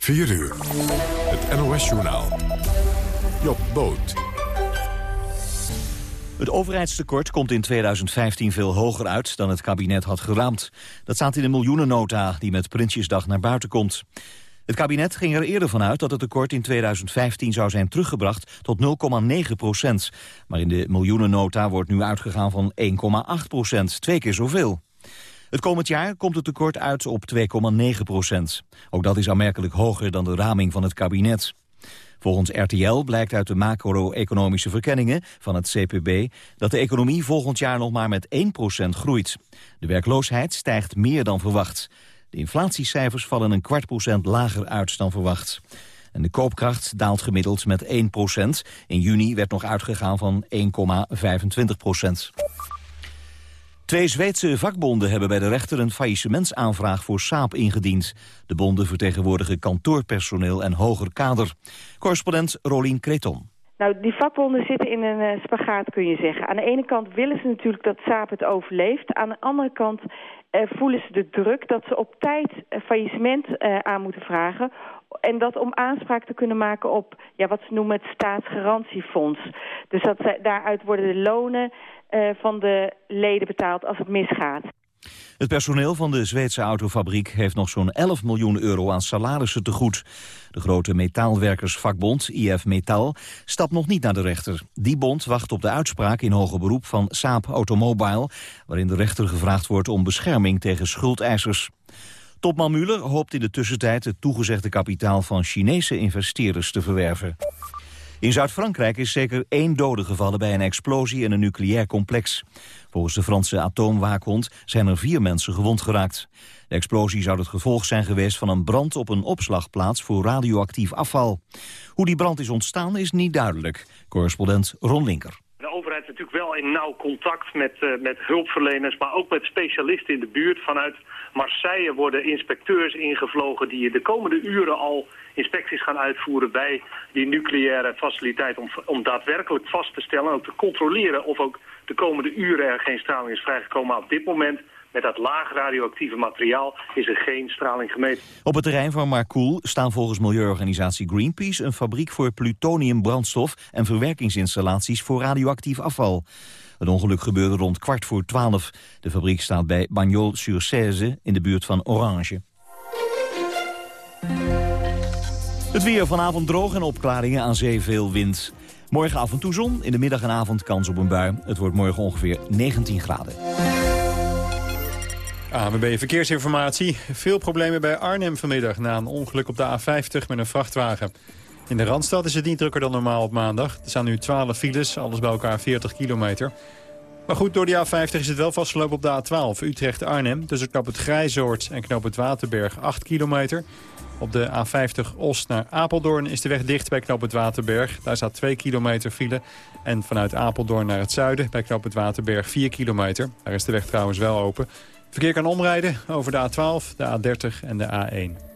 4 uur. Het NOS-journaal. Job Boot. Het overheidstekort komt in 2015 veel hoger uit dan het kabinet had geraamd. Dat staat in de miljoenennota die met Prinsjesdag naar buiten komt. Het kabinet ging er eerder vanuit dat het tekort in 2015 zou zijn teruggebracht tot 0,9 procent. Maar in de miljoenennota wordt nu uitgegaan van 1,8 procent, twee keer zoveel. Het komend jaar komt het tekort uit op 2,9 procent. Ook dat is aanmerkelijk hoger dan de raming van het kabinet. Volgens RTL blijkt uit de macro-economische verkenningen van het CPB... dat de economie volgend jaar nog maar met 1% groeit. De werkloosheid stijgt meer dan verwacht. De inflatiecijfers vallen een kwart procent lager uit dan verwacht. En de koopkracht daalt gemiddeld met 1 procent. In juni werd nog uitgegaan van 1,25 procent. Twee Zweedse vakbonden hebben bij de rechter een faillissementsaanvraag voor Saab ingediend. De bonden vertegenwoordigen kantoorpersoneel en hoger kader. Correspondent Rolien Kreton. Nou, die vakbonden zitten in een uh, spagaat, kun je zeggen. Aan de ene kant willen ze natuurlijk dat Saab het overleeft. Aan de andere kant uh, voelen ze de druk dat ze op tijd uh, faillissement aan moeten vragen. En dat om aanspraak te kunnen maken op ja, wat ze noemen het staatsgarantiefonds. Dus dat daaruit worden de lonen van de leden betaald als het misgaat. Het personeel van de Zweedse autofabriek heeft nog zo'n 11 miljoen euro aan salarissen te goed. De grote metaalwerkersvakbond, IF Metaal, stapt nog niet naar de rechter. Die bond wacht op de uitspraak in hoger beroep van Saab Automobile... waarin de rechter gevraagd wordt om bescherming tegen schuldeisers. Topman Muller hoopt in de tussentijd het toegezegde kapitaal van Chinese investeerders te verwerven. In Zuid-Frankrijk is zeker één dode gevallen bij een explosie in een nucleair complex. Volgens de Franse atoomwaakhond zijn er vier mensen gewond geraakt. De explosie zou het gevolg zijn geweest van een brand op een opslagplaats voor radioactief afval. Hoe die brand is ontstaan is niet duidelijk. Correspondent Ron Linker de overheid is natuurlijk wel in nauw contact met, uh, met hulpverleners, maar ook met specialisten in de buurt. Vanuit Marseille worden inspecteurs ingevlogen die de komende uren al inspecties gaan uitvoeren bij die nucleaire faciliteit om, om daadwerkelijk vast te stellen en ook te controleren of ook de komende uren er geen straling is vrijgekomen. Op dit moment met dat laag radioactieve materiaal is er geen straling gemeten. Op het terrein van Marcoel staan volgens milieuorganisatie Greenpeace... een fabriek voor plutoniumbrandstof en verwerkingsinstallaties voor radioactief afval. Het ongeluk gebeurde rond kwart voor twaalf. De fabriek staat bij Bagnols-sur-Cèze in de buurt van Orange. Het weer vanavond droog en opklaringen aan zee veel wind. Morgen af en toe zon, in de middag en avond kans op een bui. Het wordt morgen ongeveer 19 graden. AMB Verkeersinformatie. Veel problemen bij Arnhem vanmiddag na een ongeluk op de A50 met een vrachtwagen. In de Randstad is het niet drukker dan normaal op maandag. Er staan nu 12 files, alles bij elkaar 40 kilometer. Maar goed, door die A50 is het wel vastgelopen op de A12 Utrecht-Arnhem. Tussen knap het Grijzoord en knap het Waterberg 8 kilometer. Op de A50 Oost naar Apeldoorn is de weg dicht bij knap het Waterberg. Daar staat 2 kilometer file. En vanuit Apeldoorn naar het zuiden bij knap het Waterberg 4 kilometer. Daar is de weg trouwens wel open. Verkeer kan omrijden over de A12, de A30 en de A1.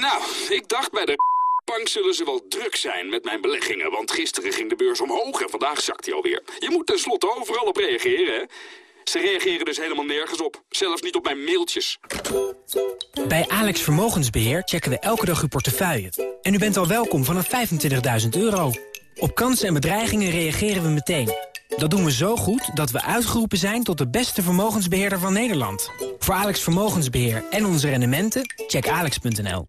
Nou, ik dacht bij de bank zullen ze wel druk zijn met mijn beleggingen... want gisteren ging de beurs omhoog en vandaag zakt hij alweer. Je moet tenslotte overal op reageren, hè? Ze reageren dus helemaal nergens op. Zelfs niet op mijn mailtjes. Bij Alex Vermogensbeheer checken we elke dag uw portefeuille. En u bent al welkom vanaf 25.000 euro. Op kansen en bedreigingen reageren we meteen. Dat doen we zo goed dat we uitgeroepen zijn tot de beste vermogensbeheerder van Nederland. Voor Alex Vermogensbeheer en onze rendementen, check alex.nl.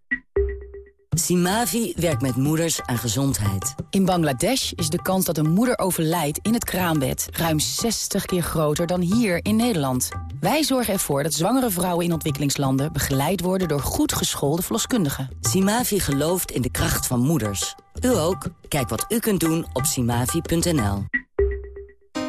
Simavi werkt met moeders aan gezondheid. In Bangladesh is de kans dat een moeder overlijdt in het kraambed... ruim 60 keer groter dan hier in Nederland. Wij zorgen ervoor dat zwangere vrouwen in ontwikkelingslanden... begeleid worden door goed geschoolde verloskundigen. Simavi gelooft in de kracht van moeders. U ook? Kijk wat u kunt doen op simavi.nl.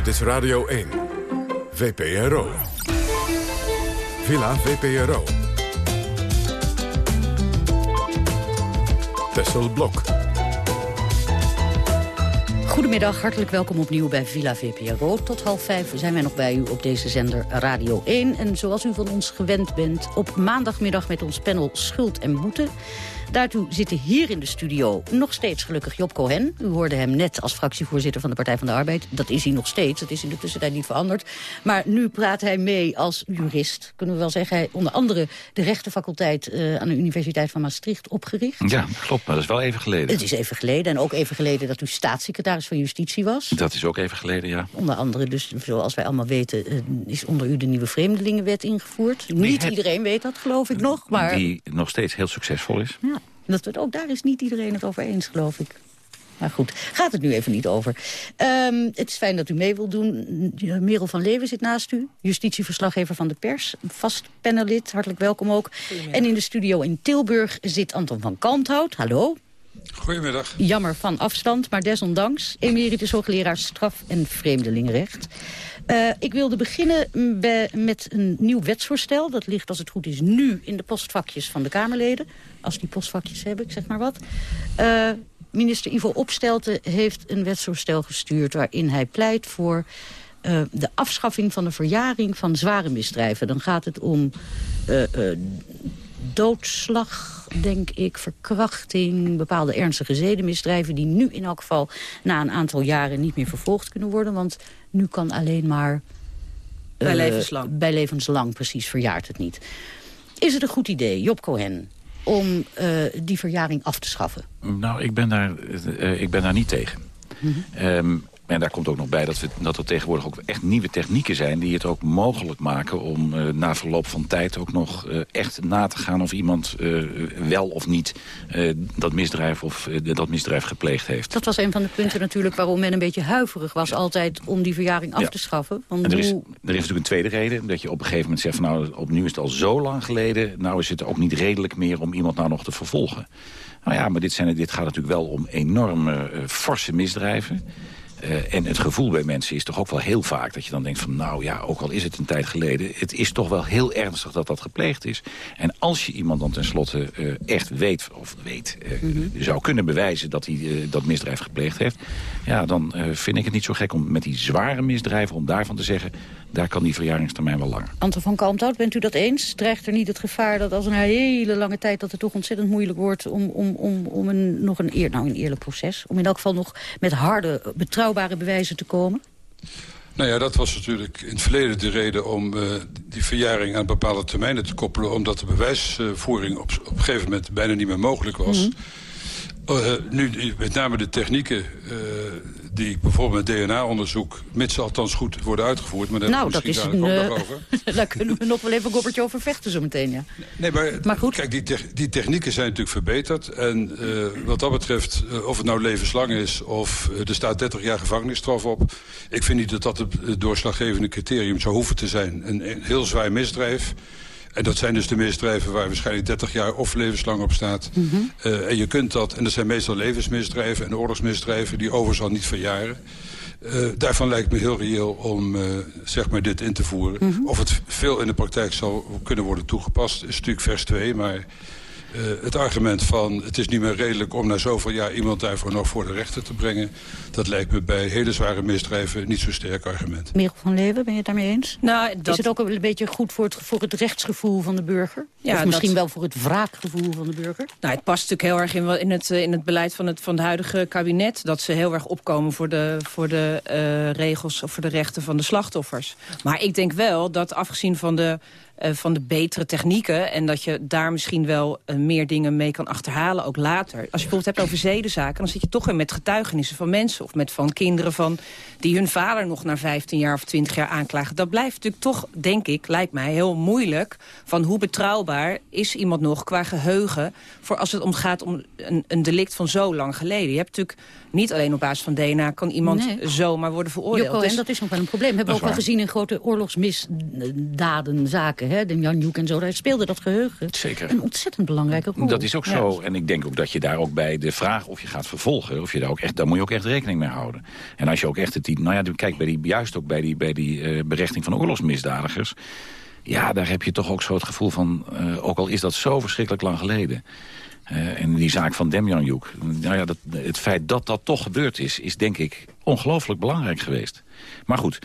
Dit is Radio 1. VPRO. Villa VPRO. Tessel Blok. Goedemiddag, hartelijk welkom opnieuw bij Villa VPRO. Tot half vijf zijn wij nog bij u op deze zender Radio 1. En zoals u van ons gewend bent, op maandagmiddag met ons panel Schuld en Boete. Daartoe zitten hier in de studio nog steeds gelukkig Job Cohen. U hoorde hem net als fractievoorzitter van de Partij van de Arbeid. Dat is hij nog steeds, dat is in de tussentijd niet veranderd. Maar nu praat hij mee als jurist. Kunnen we wel zeggen, hij onder andere de rechtenfaculteit uh, aan de Universiteit van Maastricht opgericht. Ja, klopt, maar dat is wel even geleden. Het is even geleden en ook even geleden dat u staatssecretaris van Justitie was. Dat is ook even geleden, ja. Onder andere, dus zoals wij allemaal weten, uh, is onder u de nieuwe Vreemdelingenwet ingevoerd. niet iedereen weet dat, geloof ik nog. Maar... Die nog steeds heel succesvol is. Ja. Dat we, ook daar is niet iedereen het over eens, geloof ik. Maar goed, gaat het nu even niet over. Um, het is fijn dat u mee wilt doen. Merel van Leeuwen zit naast u. Justitieverslaggever van de pers. Vast panelid, hartelijk welkom ook. En in de studio in Tilburg zit Anton van Kalmthout. Hallo. Goedemiddag. Jammer van afstand, maar desondanks. Emeritus hoogleraar straf- en vreemdelingenrecht. Uh, ik wilde beginnen met een nieuw wetsvoorstel. Dat ligt, als het goed is, nu in de postvakjes van de Kamerleden. Als die postvakjes hebben, ik zeg maar wat. Uh, minister Ivo Opstelten heeft een wetsvoorstel gestuurd... waarin hij pleit voor uh, de afschaffing van de verjaring van zware misdrijven. Dan gaat het om doodslag, denk ik, verkrachting... bepaalde ernstige zedenmisdrijven... die nu in elk geval na een aantal jaren niet meer vervolgd kunnen worden. Want nu kan alleen maar... Bij uh, levenslang. Bij levenslang, precies, verjaart het niet. Is het een goed idee, Job Cohen, om uh, die verjaring af te schaffen? Nou, ik ben daar, uh, ik ben daar niet tegen. Mm -hmm. um, en daar komt ook nog bij dat, we, dat er tegenwoordig ook echt nieuwe technieken zijn... die het ook mogelijk maken om uh, na verloop van tijd ook nog uh, echt na te gaan... of iemand uh, wel of niet dat, misdrijf of, dat misdrijf gepleegd heeft. Dat was een van de punten natuurlijk waarom men een beetje huiverig was... altijd om die verjaring af ja. te schaffen. Want er, is, er is natuurlijk een tweede reden. Dat je op een gegeven moment zegt van nou, opnieuw is het al zo lang geleden... nou is het ook niet redelijk meer om iemand nou nog te vervolgen. Nou ja, maar dit, zijn, dit gaat natuurlijk wel om enorme forse misdrijven... Uh, en het gevoel bij mensen is toch ook wel heel vaak dat je dan denkt van... nou ja, ook al is het een tijd geleden... het is toch wel heel ernstig dat dat gepleegd is. En als je iemand dan tenslotte uh, echt weet, of weet, uh, mm -hmm. zou kunnen bewijzen... dat hij dat misdrijf gepleegd heeft... ja, dan vind ik het niet zo gek om met die zware misdrijven... om daarvan te zeggen, daar kan die verjaringstermijn wel langer. Anton van Kalmthout, bent u dat eens? Dreigt er niet het gevaar dat als een hele lange tijd... dat het toch ontzettend moeilijk wordt om, om, om, om een, nog een, eer, nou, een eerlijk proces... om in elk geval nog met harde, betrouwbare bewijzen te komen? Nou ja, dat was natuurlijk in het verleden de reden om uh, die verjaring aan bepaalde termijnen te koppelen. Omdat de bewijsvoering op, op een gegeven moment bijna niet meer mogelijk was. Mm -hmm. uh, nu met name de technieken uh, die bijvoorbeeld met DNA-onderzoek... mits althans goed worden uitgevoerd. Maar daar nou, dat is een, uh, over. daar kunnen we nog wel even een koppertje over vechten zo meteen, ja. Nee, maar, maar goed. kijk, die, te die technieken zijn natuurlijk verbeterd. En uh, wat dat betreft, uh, of het nou levenslang is... of er staat 30 jaar gevangenisstraf op... ik vind niet dat dat het doorslaggevende criterium zou hoeven te zijn. Een, een heel zwaar misdrijf... En dat zijn dus de misdrijven waar waarschijnlijk 30 jaar of levenslang op staat. Mm -hmm. uh, en je kunt dat, en dat zijn meestal levensmisdrijven en oorlogsmisdrijven... die overigens al niet verjaren. Uh, daarvan lijkt me heel reëel om uh, zeg maar dit in te voeren. Mm -hmm. Of het veel in de praktijk zal kunnen worden toegepast... is natuurlijk vers 2, maar... Uh, het argument van het is niet meer redelijk om na zoveel jaar iemand daarvoor nog voor de rechter te brengen. Dat lijkt me bij hele zware misdrijven niet zo'n sterk argument. Merel van Leeuwen, ben je het daarmee eens? Nou, dat... Is het ook een beetje goed voor het, voor het rechtsgevoel van de burger? Ja, of misschien dat... wel voor het wraakgevoel van de burger? Nou, het past natuurlijk heel erg in, in, het, in het beleid van het, van het huidige kabinet. Dat ze heel erg opkomen voor de, voor de uh, regels of voor de rechten van de slachtoffers. Maar ik denk wel dat afgezien van de uh, van de betere technieken. En dat je daar misschien wel uh, meer dingen mee kan achterhalen, ook later. Als je bijvoorbeeld hebt over zedenzaken, dan zit je toch weer met getuigenissen van mensen. Of met van kinderen van, die hun vader nog na 15 jaar of 20 jaar aanklagen. Dat blijft natuurlijk toch, denk ik, lijkt mij heel moeilijk. Van hoe betrouwbaar is iemand nog qua geheugen... voor als het omgaat om een, een delict van zo lang geleden. Je hebt natuurlijk niet alleen op basis van DNA kan iemand nee. zomaar worden veroordeeld. Joko, dus... en dat is nog wel een probleem. We hebben ook wel gezien in grote oorlogsmisdaden, zaken hè, de Jan Joek en zo, daar speelde dat geheugen Zeker. een ontzettend belangrijke rol. Dat is ook zo. En ik denk ook dat je daar ook bij de vraag of je gaat vervolgen... Of je daar, ook echt, daar moet je ook echt rekening mee houden. En als je ook echt het... Nou ja, kijk, bij die, juist ook bij die, bij die uh, berechting van oorlogsmisdadigers... Ja, daar heb je toch ook zo het gevoel van... Uh, ook al is dat zo verschrikkelijk lang geleden... Uh, en die zaak van Demjanjuk. Nou ja, dat, het feit dat dat toch gebeurd is, is denk ik ongelooflijk belangrijk geweest. Maar goed,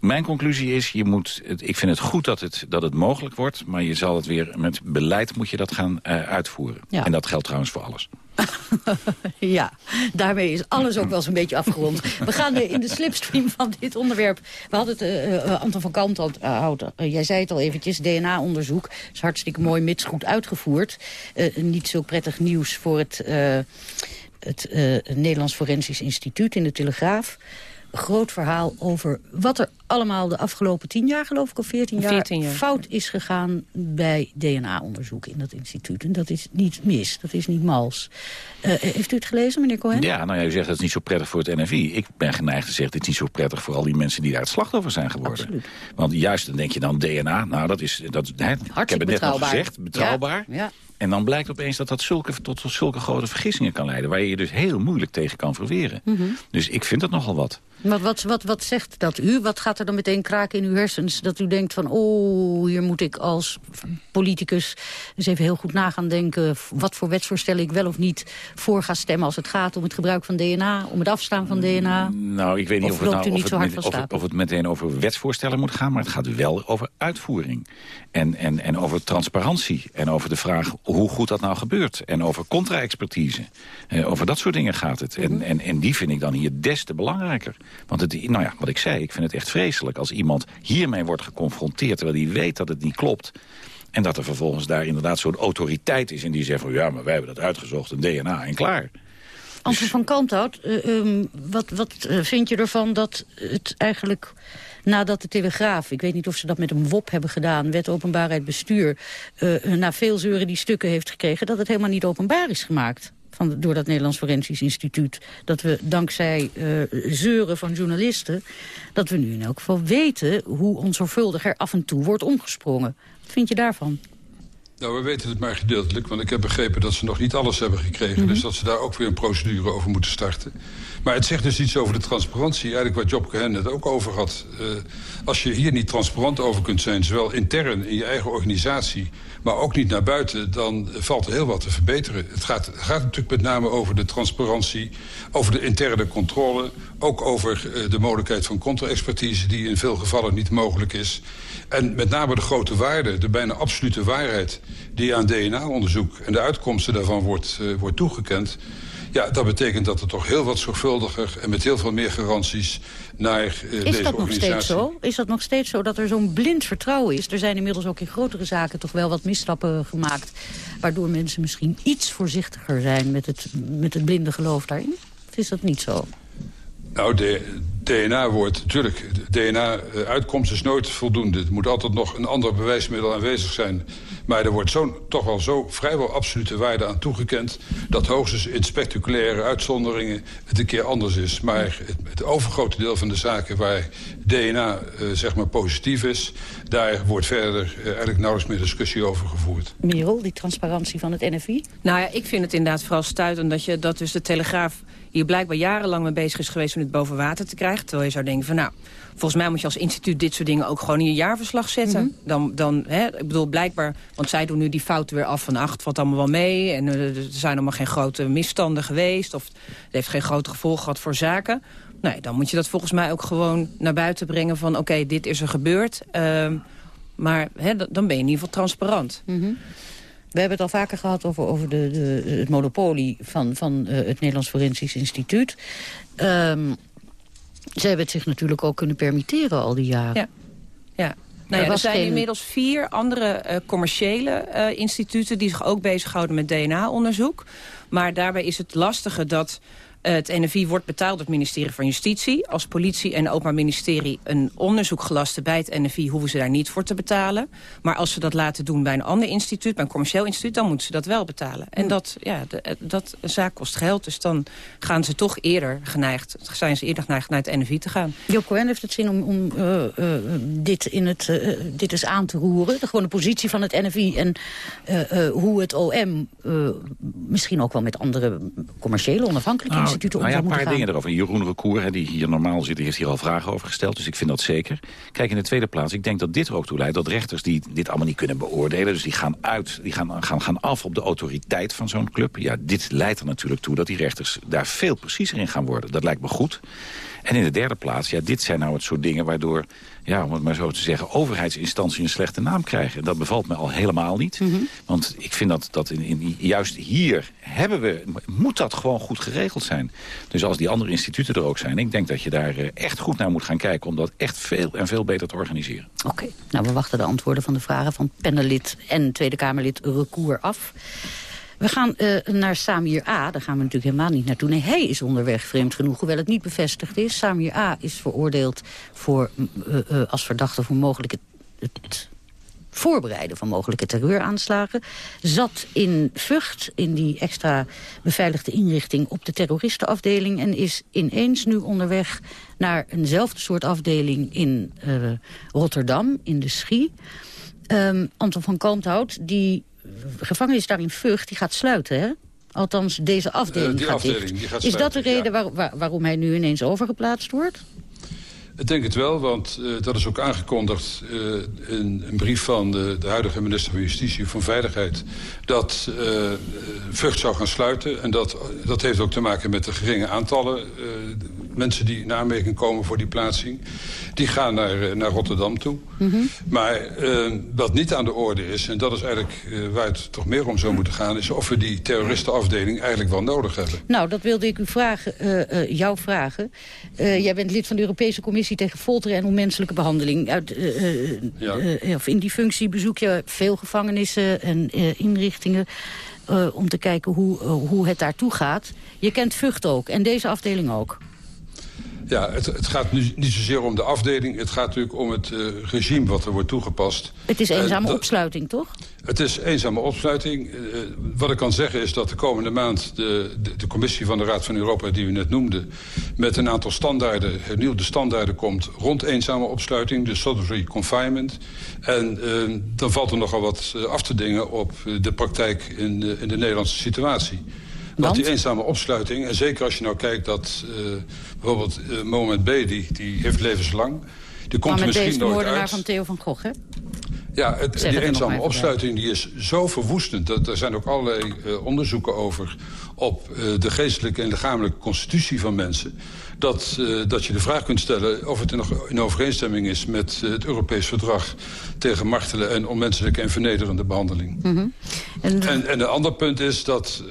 mijn conclusie is, je moet, ik vind het goed dat het, dat het mogelijk wordt... maar je zal het weer met beleid moet je dat gaan uh, uitvoeren. Ja. En dat geldt trouwens voor alles. ja, daarmee is alles ook wel zo'n beetje afgerond. We gaan in de slipstream van dit onderwerp. We hadden het, uh, uh, Anton van Kant, uh, jij zei het al eventjes, DNA-onderzoek. is hartstikke mooi, mits goed uitgevoerd. niet zo prettig nieuws voor het, het Nederlands Forensisch Instituut in de Telegraaf groot verhaal over wat er allemaal de afgelopen tien jaar, geloof ik, of veertien jaar, 14 jaar, fout is gegaan bij DNA-onderzoek in dat instituut. En dat is niet mis, dat is niet mals. Uh, heeft u het gelezen, meneer Cohen? Ja, nou ja, u zegt dat het niet zo prettig voor het NFI. Ik ben geneigd te zeggen, het is niet zo prettig voor al die mensen die daar het slachtoffer zijn geworden. Absoluut. Want juist dan denk je dan DNA, nou dat is, dat, hè, ik heb het net al gezegd, betrouwbaar. Ja, ja. En dan blijkt opeens dat dat zulke, tot zulke grote vergissingen kan leiden... waar je je dus heel moeilijk tegen kan verweren. Mm -hmm. Dus ik vind dat nogal wat. Wat, wat, wat, wat zegt dat u? Wat gaat er dan meteen kraken in uw hersens? Dat u denkt van, oh, hier moet ik als politicus eens even heel goed na gaan denken... wat voor wetsvoorstellen ik wel of niet voor ga stemmen... als het gaat om het gebruik van DNA, om het afstaan van DNA? Nou, ik weet niet of, of het, nou, of, het, hard of, het, of het meteen over wetsvoorstellen moet gaan... maar het gaat wel over uitvoering. En, en, en over transparantie. En over de vraag hoe goed dat nou gebeurt. En over contra-expertise. Uh, over dat soort dingen gaat het. Mm -hmm. en, en, en die vind ik dan hier des te belangrijker. Want het, nou ja, wat ik zei, ik vind het echt vreselijk... als iemand hiermee wordt geconfronteerd... terwijl hij weet dat het niet klopt... En dat er vervolgens daar inderdaad zo'n autoriteit is... en die zegt van ja, maar wij hebben dat uitgezocht, een DNA en klaar. Anton dus... van Kanthout, uh, um, wat, wat uh, vind je ervan dat het eigenlijk nadat de Telegraaf, ik weet niet of ze dat met een WOP hebben gedaan... wet openbaarheid bestuur, uh, na veel zeuren die stukken heeft gekregen... dat het helemaal niet openbaar is gemaakt? Van, door dat Nederlands Forensisch Instituut. Dat we dankzij uh, zeuren van journalisten... dat we nu in elk geval weten hoe onzorgvuldig er af en toe wordt omgesprongen. Wat vind je daarvan? Nou, we weten het maar gedeeltelijk, want ik heb begrepen dat ze nog niet alles hebben gekregen. Mm -hmm. Dus dat ze daar ook weer een procedure over moeten starten. Maar het zegt dus iets over de transparantie, eigenlijk wat Job Cohen het ook over had. Uh, als je hier niet transparant over kunt zijn, zowel intern in je eigen organisatie... maar ook niet naar buiten, dan valt er heel wat te verbeteren. Het gaat, gaat natuurlijk met name over de transparantie, over de interne controle... ook over uh, de mogelijkheid van contra-expertise die in veel gevallen niet mogelijk is... En met name de grote waarde, de bijna absolute waarheid... die aan DNA-onderzoek en de uitkomsten daarvan wordt, uh, wordt toegekend... ja, dat betekent dat er toch heel wat zorgvuldiger... en met heel veel meer garanties naar uh, is deze dat nog steeds zo? Is dat nog steeds zo dat er zo'n blind vertrouwen is? Er zijn inmiddels ook in grotere zaken toch wel wat misstappen gemaakt... waardoor mensen misschien iets voorzichtiger zijn met het, met het blinde geloof daarin? Of is dat niet zo? Nou, de DNA wordt natuurlijk... DNA-uitkomst is nooit voldoende. Er moet altijd nog een ander bewijsmiddel aanwezig zijn. Maar er wordt zo, toch wel zo vrijwel absolute waarde aan toegekend... dat hoogstens in spectaculaire uitzonderingen het een keer anders is. Maar het, het overgrote deel van de zaken waar DNA uh, zeg maar positief is... daar wordt verder uh, eigenlijk nauwelijks meer discussie over gevoerd. Merel, die transparantie van het NFI? Nou ja, ik vind het inderdaad vooral stuitend dat, je, dat dus de Telegraaf hier blijkbaar jarenlang mee bezig is geweest om het boven water te krijgen. Terwijl je zou denken van nou, volgens mij moet je als instituut dit soort dingen ook gewoon in je jaarverslag zetten. Mm -hmm. Dan, dan hè, ik bedoel blijkbaar, want zij doen nu die fouten weer af van acht, valt allemaal wel mee. En uh, er zijn allemaal geen grote misstanden geweest of het heeft geen grote gevolgen gehad voor zaken. Nee, dan moet je dat volgens mij ook gewoon naar buiten brengen van oké, okay, dit is er gebeurd. Uh, maar hè, dan ben je in ieder geval transparant. Mm -hmm. We hebben het al vaker gehad over, over de, de, het monopolie van, van uh, het Nederlands Forensisch Instituut. Um, ze hebben het zich natuurlijk ook kunnen permitteren al die jaren. Ja, ja. Nou ja, er zijn geen... inmiddels vier andere uh, commerciële uh, instituten... die zich ook bezighouden met DNA-onderzoek. Maar daarbij is het lastige dat... Eh, het NFI wordt betaald door het ministerie van Justitie. Als politie en openbaar ministerie een onderzoek gelasten bij het NFI... hoeven ze daar niet voor te betalen. Maar als ze dat laten doen bij een ander instituut, bij een commercieel instituut... dan moeten ze dat wel betalen. En dat, ja, de, eh, dat zaak kost geld, dus dan gaan ze toch eerder geneigd... zijn ze eerder geneigd naar het NFI te gaan. Job Cohen heeft het zin om, om uh, uh, dit, in het, uh, dit eens aan te roeren. De gewone positie van het NFI en hoe het OM... misschien ook wel met andere commerciële onafhankelijke nou, instituten... Nou ja, een paar dingen erover. Jeroen Recour, die hier normaal zit, heeft hier al vragen over gesteld. Dus ik vind dat zeker. Kijk, in de tweede plaats, ik denk dat dit er ook toe leidt... dat rechters die dit allemaal niet kunnen beoordelen... dus die gaan uit, die gaan, gaan, gaan af op de autoriteit van zo'n club. Ja, dit leidt er natuurlijk toe dat die rechters daar veel preciezer in gaan worden. Dat lijkt me goed. En in de derde plaats, ja, dit zijn nou het soort dingen waardoor, ja, om het maar zo te zeggen, overheidsinstanties een slechte naam krijgen. En dat bevalt me al helemaal niet. Mhm. Want ik vind dat, dat in, in, juist hier hebben we, moet dat gewoon goed geregeld zijn. Dus als die andere instituten er ook zijn, ik denk dat je daar eh, echt goed naar moet gaan kijken om dat echt veel en veel beter te organiseren. Oké, nou we wachten de antwoorden van de vragen van panelid en Tweede Kamerlid Recour af. We gaan uh, naar Samir A. Daar gaan we natuurlijk helemaal niet naartoe. Nee, hij is onderweg, vreemd genoeg, hoewel het niet bevestigd is. Samir A. is veroordeeld voor, uh, uh, als verdachte voor mogelijke... Het, voorbereiden van mogelijke terreuraanslagen. Zat in Vught, in die extra beveiligde inrichting op de terroristenafdeling... en is ineens nu onderweg naar eenzelfde soort afdeling in Rotterdam, in de Schie. Um, Anton van Kalmthout, die gevangenis daar in Vught, die gaat sluiten, hè? Althans, deze afdeling, uh, die gaat, afdeling die gaat Is sluiten, dat de reden ja. waar, waar, waarom hij nu ineens overgeplaatst wordt? Ik denk het wel, want uh, dat is ook aangekondigd uh, in een brief van de, de huidige minister van Justitie van Veiligheid... dat uh, Vught zou gaan sluiten. En dat, dat heeft ook te maken met de geringe aantallen mensen die in aanmerking komen voor die plaatsing. Die gaan naar, naar Rotterdam toe. Mhm. Mm -hmm. Maar wat niet aan de orde is, en dat is eigenlijk waar het toch meer om zou moeten gaan... is of we die terroristenafdeling eigenlijk wel nodig hebben. Nou, dat wilde ik u vragen, jou vragen. jij bent lid van de Europese Commissie tegen folteren en onmenselijke behandeling. Uit, uh, ja. uh, of in die functie bezoek je veel gevangenissen en inrichtingen... om te kijken hoe, hoe het daartoe gaat. Je kent Vught ook en deze afdeling ook. Ja, het, het gaat nu niet zozeer om de afdeling. Het gaat natuurlijk om het uh, regime wat er wordt toegepast. Het is eenzame uh, opsluiting, toch? Het is eenzame opsluiting. Uh, wat ik kan zeggen is dat de komende maand de, de, de, commissie van de Raad van Europa... die u net noemde, met een aantal standaarden, hernieuwde standaarden komt... rond eenzame opsluiting, de solitary confinement. En dan valt er nogal wat af te dingen op de praktijk in de, in de Nederlandse situatie. Want die eenzame opsluiting, en zeker als je nou kijkt dat uh, bijvoorbeeld uh, Moment B, die, die heeft levenslang. Die komt er misschien is de nooit moordenaar uit. van Theo van Gogh, hè? Ja, het, die eenzame opsluiting die is zo verwoestend. Dat, er zijn ook allerlei uh, onderzoeken over op de geestelijke en lichamelijke constitutie van mensen. Dat, uh, dat je de vraag kunt stellen of het in, in overeenstemming is met het Europees Verdrag tegen martelen en onmenselijke en vernederende behandeling. Mm -hmm. en, en, en een ander punt is dat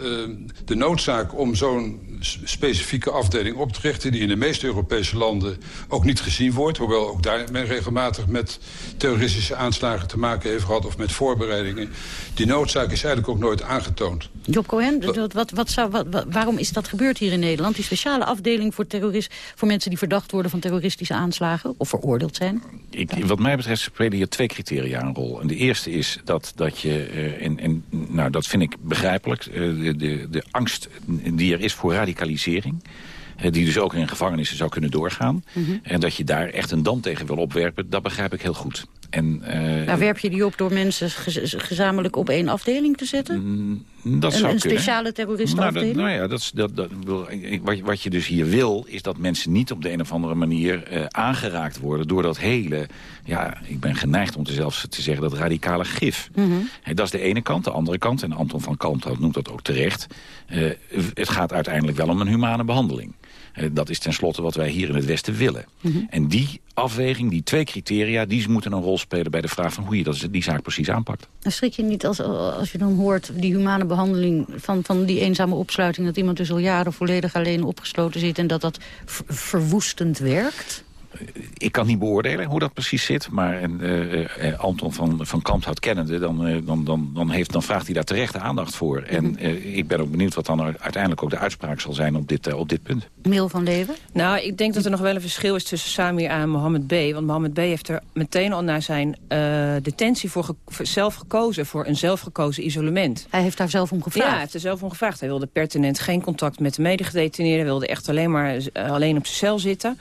de noodzaak om zo'n specifieke afdeling op te richten... die in de meeste Europese landen ook niet gezien wordt... hoewel ook daar men regelmatig met terroristische aanslagen te maken heeft gehad... of met voorbereidingen. Die noodzaak is eigenlijk ook nooit aangetoond. Job Cohen, wat, wat, wat zou, wat, waarom is dat gebeurd hier in Nederland? Die speciale afdeling voor, terrorist, voor mensen die verdacht worden van terroristische aanslagen... of veroordeeld zijn? Ik, wat mij betreft spelen hier twee criteria een rol. En de eerste is dat, dat je, uh, en, en, nou, dat vind ik begrijpelijk... Uh, de, de, de angst die er is voor radicalisering die dus ook in gevangenissen zou kunnen doorgaan. Mhm. Mm -hmm. En dat je daar echt een dam tegen wil opwerpen, dat begrijp ik heel goed. En, uh, nou, werp je die op door mensen gez gezamenlijk op één afdeling te zetten? Mm, dat een, zou een speciale terroristenafdeling? Nou, dat, nou ja, dat, dat, dat, wat, wat je dus hier wil, is dat mensen niet op de een of andere manier uh, aangeraakt worden... door dat hele, ja, ik ben geneigd om te zelfs te zeggen, dat radicale gif. Mm -hmm. He, dat is de ene kant. De andere kant, en Anton van Kalmthout noemt dat ook terecht... Uh, het gaat uiteindelijk wel om een humane behandeling. Uh, dat is tenslotte wat wij hier in het Westen willen. Mhm. Mm -hmm. En die afweging, die twee criteria... die moeten een rol spelen bij de vraag van hoe je dat, die zaak precies aanpakt. Schrik je niet als, als je dan hoort die humane behandeling... Van, van die eenzame opsluiting... dat iemand dus al jaren volledig alleen opgesloten zit... en dat dat verwoestend werkt? Ik kan niet beoordelen hoe dat precies zit. Maar uh, uh, Anton van, van Kamphout kennende, dan, dan, dan, dan, heeft, dan vraagt hij daar terecht aandacht voor. En mhm. ik ben ook benieuwd wat dan uiteindelijk ook de uitspraak zal zijn op dit, op dit punt. Mil van Leeuwen? Nou, ik denk dat er nog wel een verschil is tussen Samir en Mohammed B. Want Mohammed B. heeft er meteen al na zijn detentie voor, zelf gekozen... voor een zelfgekozen isolement. Hij heeft daar zelf om gevraagd? Ja, hij heeft er zelf om gevraagd. Hij wilde pertinent geen contact met de medegedetineerden. Hij wilde echt alleen maar alleen op zijn cel zitten.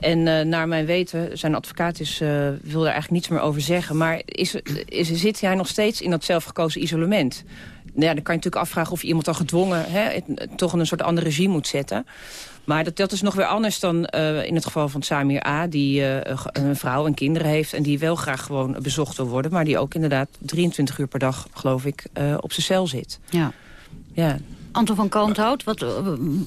En uh, naar mijn weten, zijn advocaat is, uh, wil er eigenlijk niets meer over zeggen. Maar is, is, zit hij nog steeds in dat zelfgekozen isolement? Nou ja, dan kan je natuurlijk afvragen of je iemand dan gedwongen... Hè, toch een soort ander regime moet zetten. Maar dat, dat is nog weer anders dan uh, in het geval van Samir A... die een vrouw en kinderen heeft en die wel graag gewoon bezocht wil worden... maar die ook inderdaad 23 uur per dag, geloof ik, op zijn cel zit. Ja. Ja, Anton van Kalmthout, wat, eh,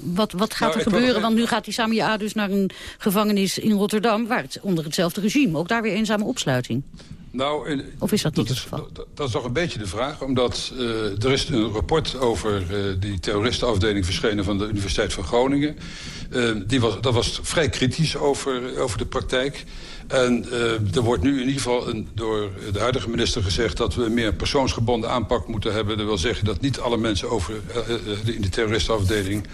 wat, wat gaat nou, er gebeuren? Want nu gaat die Samia dus naar een gevangenis in Rotterdam... waar het onder hetzelfde regime, ook daar weer eenzame opsluiting. Nou, of is dat niet het geval? dat is toch een beetje de vraag. Omdat uh, er is een rapport over uh, die terroristenafdeling verschenen van de Universiteit van Groningen. Uh, die was, dat was vrij kritisch over, over de praktijk. En uh, er wordt nu in ieder geval een, door de huidige minister gezegd... dat we meer persoonsgebonden aanpak moeten hebben. Dat wil zeggen dat niet alle mensen over, uh, in de terroristenafdeling...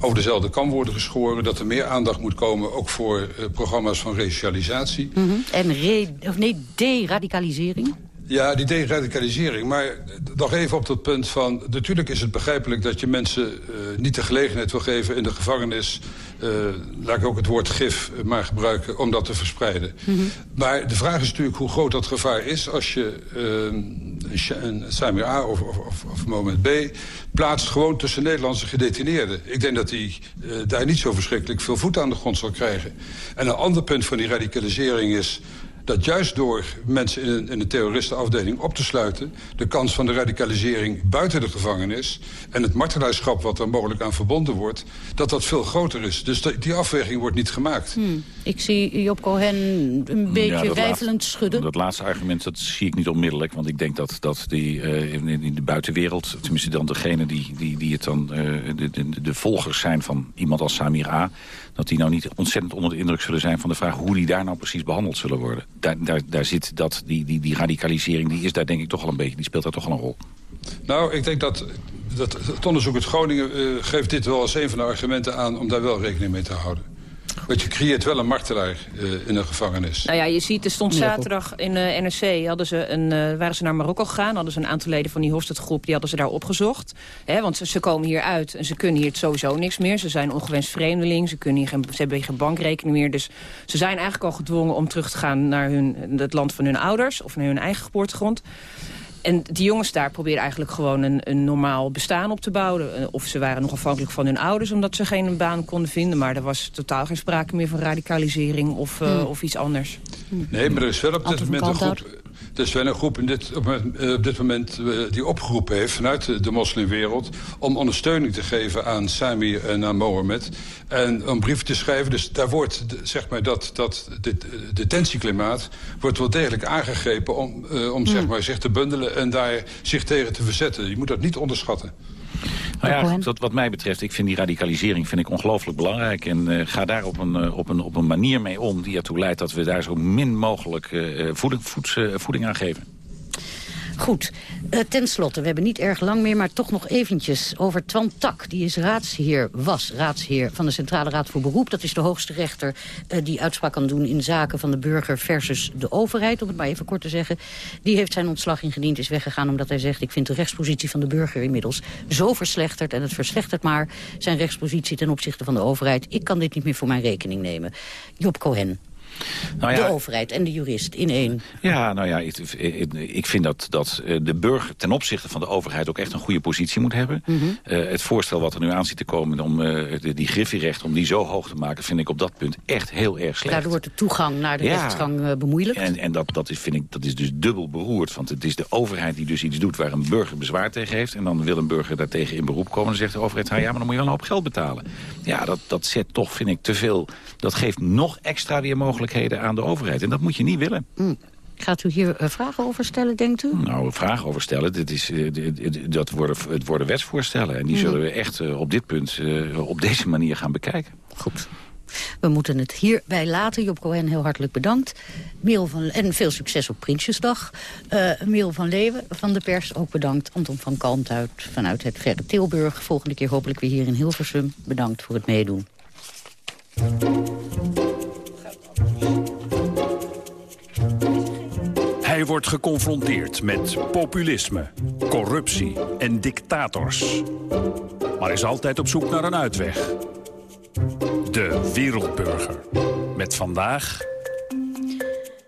over dezelfde kam worden geschoren. Dat er meer aandacht moet komen, ook voor programma's van resocialisatie. Mm -hmm. En re of nee, deradicalisering? Ja, die deradicalisering. Maar nog even op dat punt van... natuurlijk is het begrijpelijk dat je mensen uh, niet de gelegenheid wil geven... in de gevangenis, uh, laat ik ook het woord gif maar gebruiken... om dat te verspreiden. Mm -hmm. Maar de vraag is natuurlijk hoe groot dat gevaar is... als je uh, een Samir A of, of, of, of moment B plaatst gewoon tussen Nederlandse gedetineerden. Ik denk dat hij daar niet zo verschrikkelijk veel voet aan de grond zal krijgen. En een ander punt van die radicalisering is dat juist door mensen in een, in een terroristenafdeling op te sluiten... de kans van de radicalisering buiten de gevangenis... en het martelaarschap wat er mogelijk aan verbonden wordt... dat dat veel groter is. Dus die afweging wordt niet gemaakt. Hmm. Ik zie Job Cohen een beetje ja, weifelend schudden. Dat laatste argument dat zie ik niet onmiddellijk. Want ik denk dat, dat die, uh, in, in, de buitenwereld... tenminste dan degene die, die, die het dan uh, de, de, de volgers zijn van iemand als Samir A dat die nou niet ontzettend onder de indruk zullen zijn... van de vraag hoe die daar nou precies behandeld zullen worden. Daar, daar, daar zit dat, die, die, die radicalisering, die is daar denk ik toch al een beetje... die speelt daar toch al een rol. Nou, ik denk dat, dat het onderzoek uit Groningen uh, geeft dit wel als een van de argumenten aan... om daar wel rekening mee te houden. Want je creëert wel een martelaar uh, in een gevangenis. Nou ja, je ziet, er stond zaterdag in uh, eh, NRC... Hadden ze een, uh, waren ze naar Marokko gegaan. Hadden ze een aantal leden van die Hofstadgroep... die hadden ze daar opgezocht. Hè, want ze, ze, komen hier uit en ze kunnen hier sowieso niks meer. Ze zijn ongewenst vreemdeling. Ze, kunnen hier geen, ze hebben hier geen bankrekening meer. Dus ze zijn eigenlijk al gedwongen om terug te gaan... naar hun, het land van hun ouders of naar hun eigen geboortegrond. En die jongens daar probeerden eigenlijk gewoon een, een, normaal bestaan op te bouwen. Eh, of ze waren nog afhankelijk van hun ouders omdat ze geen baan konden vinden. Maar er was totaal geen sprake meer van radicalisering of, uh, hmm. of iets anders. Nee, maar er is wel op dit moment een groep... Er is wel een groep in dit, op, uh, op dit moment uh, die opgeroepen heeft vanuit de, de moslimwereld... om ondersteuning te geven aan Samir en aan Mohammed. En een brief te schrijven. Dus daar wordt, zeg maar, dat, dat dit, detentieklimaat wordt wel degelijk aangegrepen... om, uh, om mm. zeg maar, zich te bundelen en daar zich tegen te verzetten. Je moet dat niet onderschatten. Nou ja, dat, wat mij betreft, ik vind die radicalisering vind ik ongelooflijk belangrijk. En uh, ga daar op een, uh, op, een, op een manier mee om die ertoe leidt... dat we daar zo min mogelijk uh, voeding, voeds, voeding aan geven. Goed, uh, ten slotte, we hebben niet erg lang meer... maar toch nog eventjes over Twan Tak. Die is raadsheer, was raadsheer van de Centrale Raad voor Beroep. Dat is de hoogste rechter uh, die uitspraak kan doen... in zaken van de burger versus de overheid, om het maar even kort te zeggen. Die heeft zijn ontslag ingediend, is weggegaan omdat hij zegt... ik vind de rechtspositie van de burger inmiddels zo verslechterd... en het verslechtert maar zijn rechtspositie ten opzichte van de overheid. Ik kan dit niet meer voor mijn rekening nemen. Job Cohen. Nou ja, de overheid en de jurist in één. Ja, nou ja, ik, ik vind dat, dat eh, de burger ten opzichte van de overheid... ook echt een goede positie moet hebben. Mm -hmm. uh, het voorstel wat er nu aan ziet te komen... om uh, de, die griffierecht om die zo hoog te maken... vind ik op dat punt echt heel erg slecht. Daardoor wordt de toegang naar de ja. rechtsgang uh, bemoeilijkt. En, en dat, dat, is, vind ik, dat is dus dubbel beroerd. Want het is de overheid die dus iets doet waar een burger bezwaar tegen heeft... en dan wil een burger daartegen in beroep komen... en zegt de overheid, ja, maar dan moet je wel een hoop geld betalen. Ja, dat, dat zet toch, vind ik, te veel... dat geeft nog extra weer mogelijkheden aan de overheid. En dat moet je niet willen. Mm. Gaat u hier uh, vragen over stellen, denkt u? Nou, vragen over stellen, dit is, uh, dat worden, het worden wetsvoorstellen. En die mm. zullen we echt uh, op dit punt, op deze manier gaan bekijken. Goed. We moeten het hierbij laten. Job Cohen, heel hartelijk bedankt. Merel van, en veel succes op Prinsjesdag. Uh, Merel van Leeuwen van de pers, ook bedankt. Anton van Kalmthout vanuit het verre Tilburg. Volgende keer hopelijk weer hier in Hilversum. Bedankt voor het meedoen. Hij wordt geconfronteerd met populisme, corruptie en dictators. Maar is altijd op zoek naar een uitweg. De Wereldburger. Met vandaag...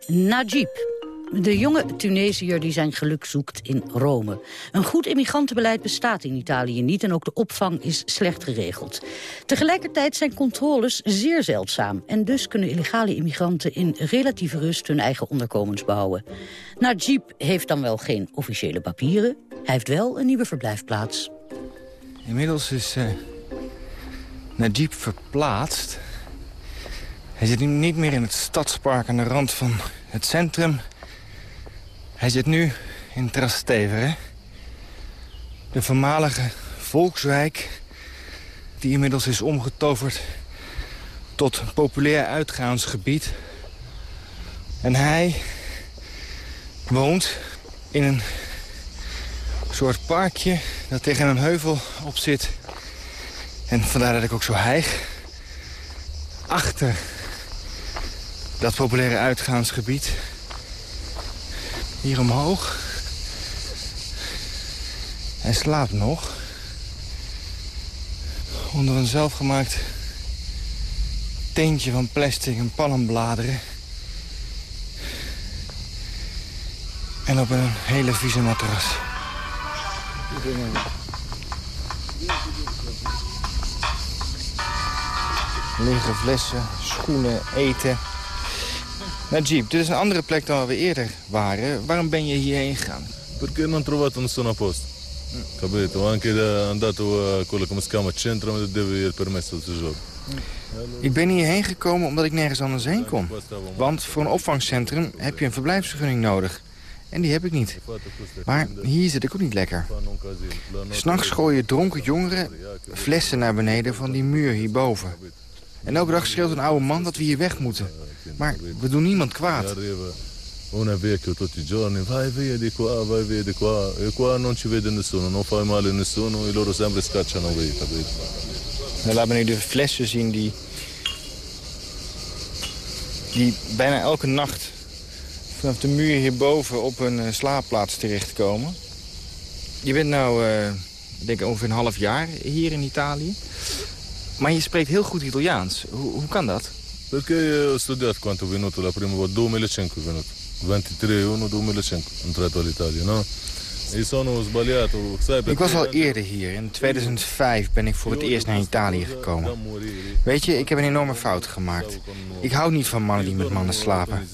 Najib. De jonge Tunesiër die zijn geluk zoekt in Rome. Een goed immigrantenbeleid bestaat in Italië niet... en ook de opvang is slecht geregeld. Tegelijkertijd zijn controles zeer zeldzaam... en dus kunnen illegale immigranten in relatieve rust... hun eigen onderkomens bouwen. Najib heeft dan wel geen officiële papieren. Hij heeft wel een nieuwe verblijfplaats. Inmiddels is uh, Najib verplaatst. Hij zit nu niet meer in het stadspark aan de rand van het centrum... Hij zit nu in Trastevere. De voormalige volkswijk die inmiddels is omgetoverd tot populair uitgaansgebied. En hij woont in een soort parkje dat tegen een heuvel op zit. En vandaar dat ik ook zo hijg. Achter dat populaire uitgaansgebied hier omhoog. Hij slaapt nog. Onder een zelfgemaakt teentje van plastic en palmbladeren. En op een hele vieze matras. Lege flessen, schoenen, eten. Najib, dit is een andere plek dan waar we eerder waren. Waarom ben je hierheen gegaan? Perché non trovato nessuno posto. Capito? Anche andato a quello come si chiama centro, ma devi il permesso di soggiorno. Ik ben hierheen gekomen omdat ik nergens anders heen kom. Want voor een opvangcentrum heb je een verblijfsvergunning nodig. En die heb ik niet. Maar hier zit ik ook niet lekker. S'nachts gooien dronken jongeren flessen naar beneden van die muur hierboven. En elke dag schreeuwt een oude man dat we hier weg moeten. Maar we doen niemand kwaad. Una vecchio tutti i giorni, vai via di qua, vai via di qua. E qua non ci vede nessuno, non fai male a nessuno. E loro sempre scacciano via, capito? Dan laat me nu de flessen zien die, die bijna elke nacht vanaf de muur hierboven op een uh, slaapplaats terechtkomen. Je bent nou, uh, denk ik, ongeveer een half jaar hier in Italië. Maar je spreekt heel goed Italiaans. Hoe, hoe kan dat? Perché ho studiato quanto è venuto la prima volta, 2005 è venuto, 23-1-2005, entrato all'Italia, no? Ik was al eerder hier. In 2005 ben ik voor het eerst naar Italië gekomen. Weet je, ik heb een enorme fout gemaakt. Ik hou niet van mannen die met mannen slapen.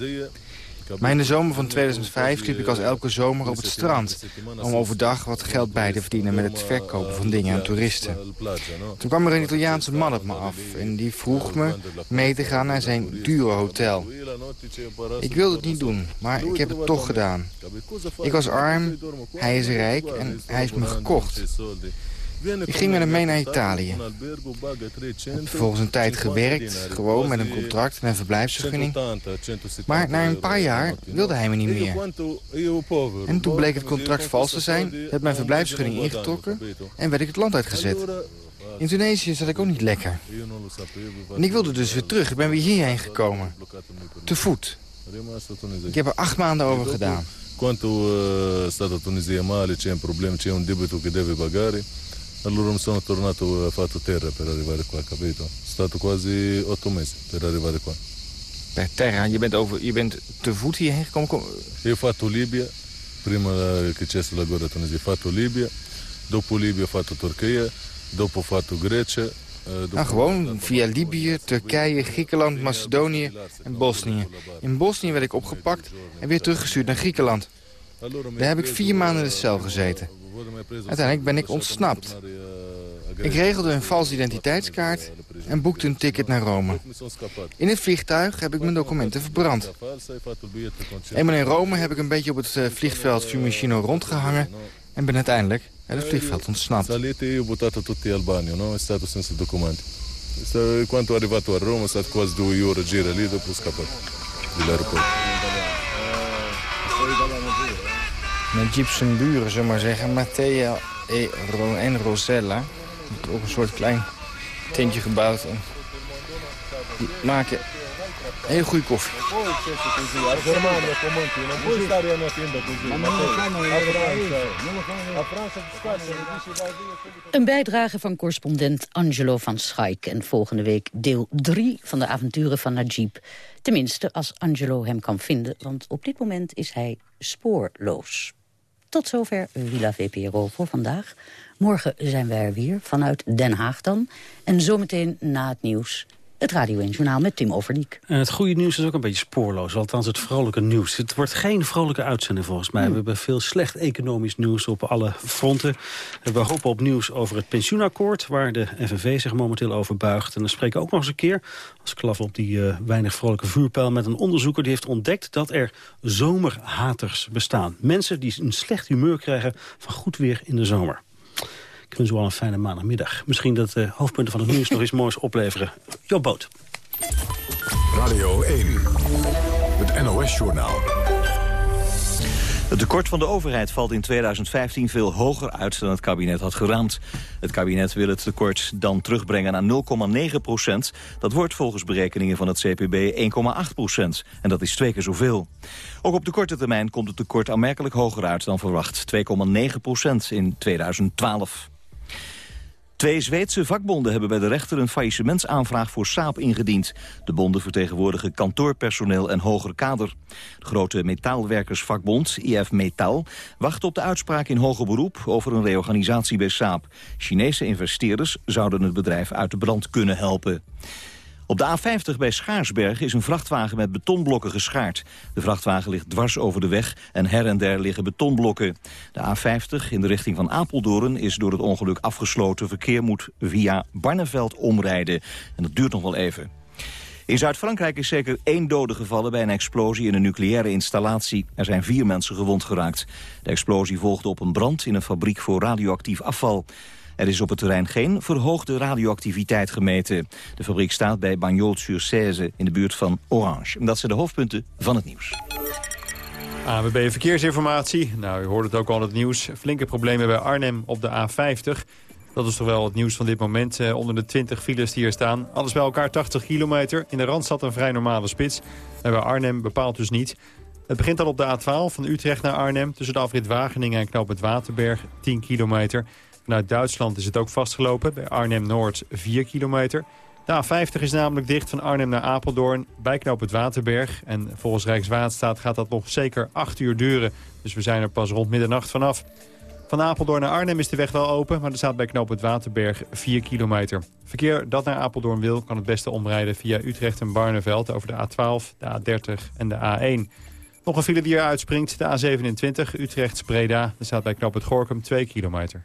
Maar in de zomer van 2005 liep ik als elke zomer op het strand... om overdag wat geld bij te verdienen met het verkopen van dingen aan toeristen. Toen kwam er een Italiaanse man op me af en die vroeg me mee te gaan naar zijn dure hotel. Ik wilde het niet doen, maar ik heb het toch gedaan. Ik was arm, hij is rijk en hij heeft me gekocht. Ik ging met hem mee naar Italië. Heb vervolgens een tijd gewerkt, gewoon met een contract en een verblijfsvergunning. Maar na een paar jaar wilde hij me niet meer. En toen bleek het contract vals te zijn, heb mijn verblijfsvergunning ingetrokken en werd ik het land uitgezet. In Tunesië zat ik ook niet lekker. En ik wilde dus weer terug. Ik ben weer hierheen gekomen. Te voet. Ik heb er acht maanden over gedaan. Quanto uh, stato Tunisia male, c'è un problema, c'è un debito che deve pagare. Allora mi sono tornato a fatto terra per arrivare qua, capito? È stato quasi otto mesi per arrivare qua. Per terra? Je bent, over, je bent te voet hierheen gekomen? Io ho fatto Libia, prima che c'è la guerra Tunisia, ho fatto Libia. Dopo Libia ho fatto Turchia, dopo ho fatto Grecia. Nou, gewoon via Libië, Turkije, Griekenland, Macedonië en Bosnië. In Bosnië werd ik opgepakt en weer teruggestuurd naar Griekenland. Daar heb ik vier maanden in de cel gezeten. Uiteindelijk ben ik ontsnapt. Ik regelde een valse identiteitskaart en boekte een ticket naar Rome. In het vliegtuig heb ik mijn documenten verbrand. Eenmaal in Rome heb ik een beetje op het eh, vliegveld Fiumicino rondgehangen... en ben uiteindelijk uit het vliegveld ontsnapt. Sta- Quando ho arrivato a Roma è stato quasi due ore gira lì, dopo ho scappato dall'aeroporto. Najib buren, we maar zeggen, Mattea e en Rosella. Ook een soort klein tentje gebouwd. En die maken heel goede koffie. Een bijdrage van correspondent Angelo van Schaik. En volgende week deel 3 van de avonturen van Najib. Tenminste, als Angelo hem kan vinden, want op dit moment is hij spoorloos. Tot zover Villa VPRO voor vandaag. Morgen zijn wij er weer, vanuit Den Haag dan. En zometeen na het nieuws het Radio 1 Journaal met Tim Overdiek. En het goede nieuws is ook een beetje spoorloos. Althans het vrolijke nieuws. Het wordt geen vrolijke uitzending volgens mij. We hebben veel slecht economisch nieuws op alle fronten. We hopen op nieuws over het pensioenakkoord... waar de FNV zich momenteel over buigt. En dan spreken we ook nog eens een keer... als klaf op die uh, weinig vrolijke vuurpijl... met een onderzoeker die heeft ontdekt dat er zomerhaters bestaan. Mensen die een slecht humeur krijgen van goed weer in de zomer. Ik wens u al een fijne maandagmiddag. Misschien dat de hoofdpunten van het nieuws nog eens moois opleveren. Job Boot. Radio 1, het NOS-journaal. Het tekort van de overheid valt in 2015 veel hoger uit dan het kabinet had geraamd. Het kabinet wil het tekort dan terugbrengen naar 0,9 procent. Dat wordt volgens berekeningen van het CPB 1,8 procent. En dat is twee keer zoveel. Ook op de korte termijn komt het tekort aanmerkelijk hoger uit dan verwacht. 2,9 procent in 2012. Twee Zweedse vakbonden hebben bij de rechter een faillissementsaanvraag voor Saab ingediend. De bonden vertegenwoordigen kantoorpersoneel en hoger kader. De grote metaalwerkersvakbond, IF Metaal, wacht op de uitspraak in hoger beroep over een reorganisatie bij Saab. Chinese investeerders zouden het bedrijf uit de brand kunnen helpen. Op de A50 bij Schaarsberg is een vrachtwagen met betonblokken geschaard. De vrachtwagen ligt dwars over de weg en her en der liggen betonblokken. De A50 in de richting van Apeldoorn is door het ongeluk afgesloten. Verkeer moet via Barneveld omrijden. En dat duurt nog wel even. In Zuid-Frankrijk is zeker één dode gevallen bij een explosie in een nucleaire installatie. Er zijn vier mensen gewond geraakt. De explosie volgde op een brand in een fabriek voor radioactief afval. Er is op het terrein geen verhoogde radioactiviteit gemeten. De fabriek staat bij Bagnols-sur-Cèze in de buurt van Orange. Dat zijn de hoofdpunten van het nieuws. AWB Verkeersinformatie. Nou, u hoort het ook al in het nieuws. Flinke problemen bij Arnhem op de A50. Dat is toch wel het nieuws van dit moment. Eh, onder de 20 files die hier staan. Alles bij elkaar 80 kilometer. In de Randstad een vrij normale spits. En bij Arnhem bepaalt dus niet. Het begint al op de A12 van Utrecht naar Arnhem. Tussen de afrit Wageningen en Knoop het Waterberg 10 kilometer. Vanuit Duitsland is het ook vastgelopen. Bij Arnhem-Noord 4 kilometer. De A50 is namelijk dicht van Arnhem naar Apeldoorn. Bij knoop het Waterberg. En volgens Rijkswaterstaat gaat dat nog zeker 8 uur duren. Dus we zijn er pas rond middernacht vanaf. Van Apeldoorn naar Arnhem is de weg wel open. Maar er staat bij knoop het Waterberg 4 kilometer. Verkeer dat naar Apeldoorn wil kan het beste omrijden via Utrecht en Barneveld... over de A12, de A30 en de A1. Nog een file die er uitspringt, de A27 Utrecht-Breda. Er staat bij knoop het Gorkum 2 kilometer.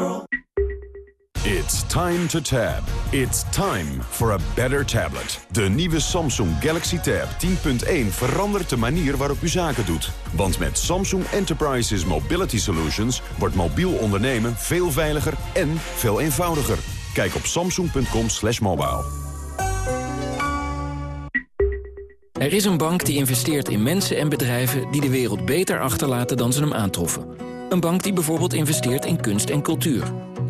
It's time to tab. It's time for a better tablet. De nieuwe Samsung Galaxy Tab 10.1 verandert de manier waarop u zaken doet. Want met Samsung Enterprises Mobility Solutions wordt mobiel ondernemen veel veiliger en veel eenvoudiger. Kijk op samsung.com slash mobile. Er is een bank die investeert in mensen en bedrijven die de wereld beter achterlaten dan ze hem aantroffen. Een bank die bijvoorbeeld investeert in kunst en cultuur,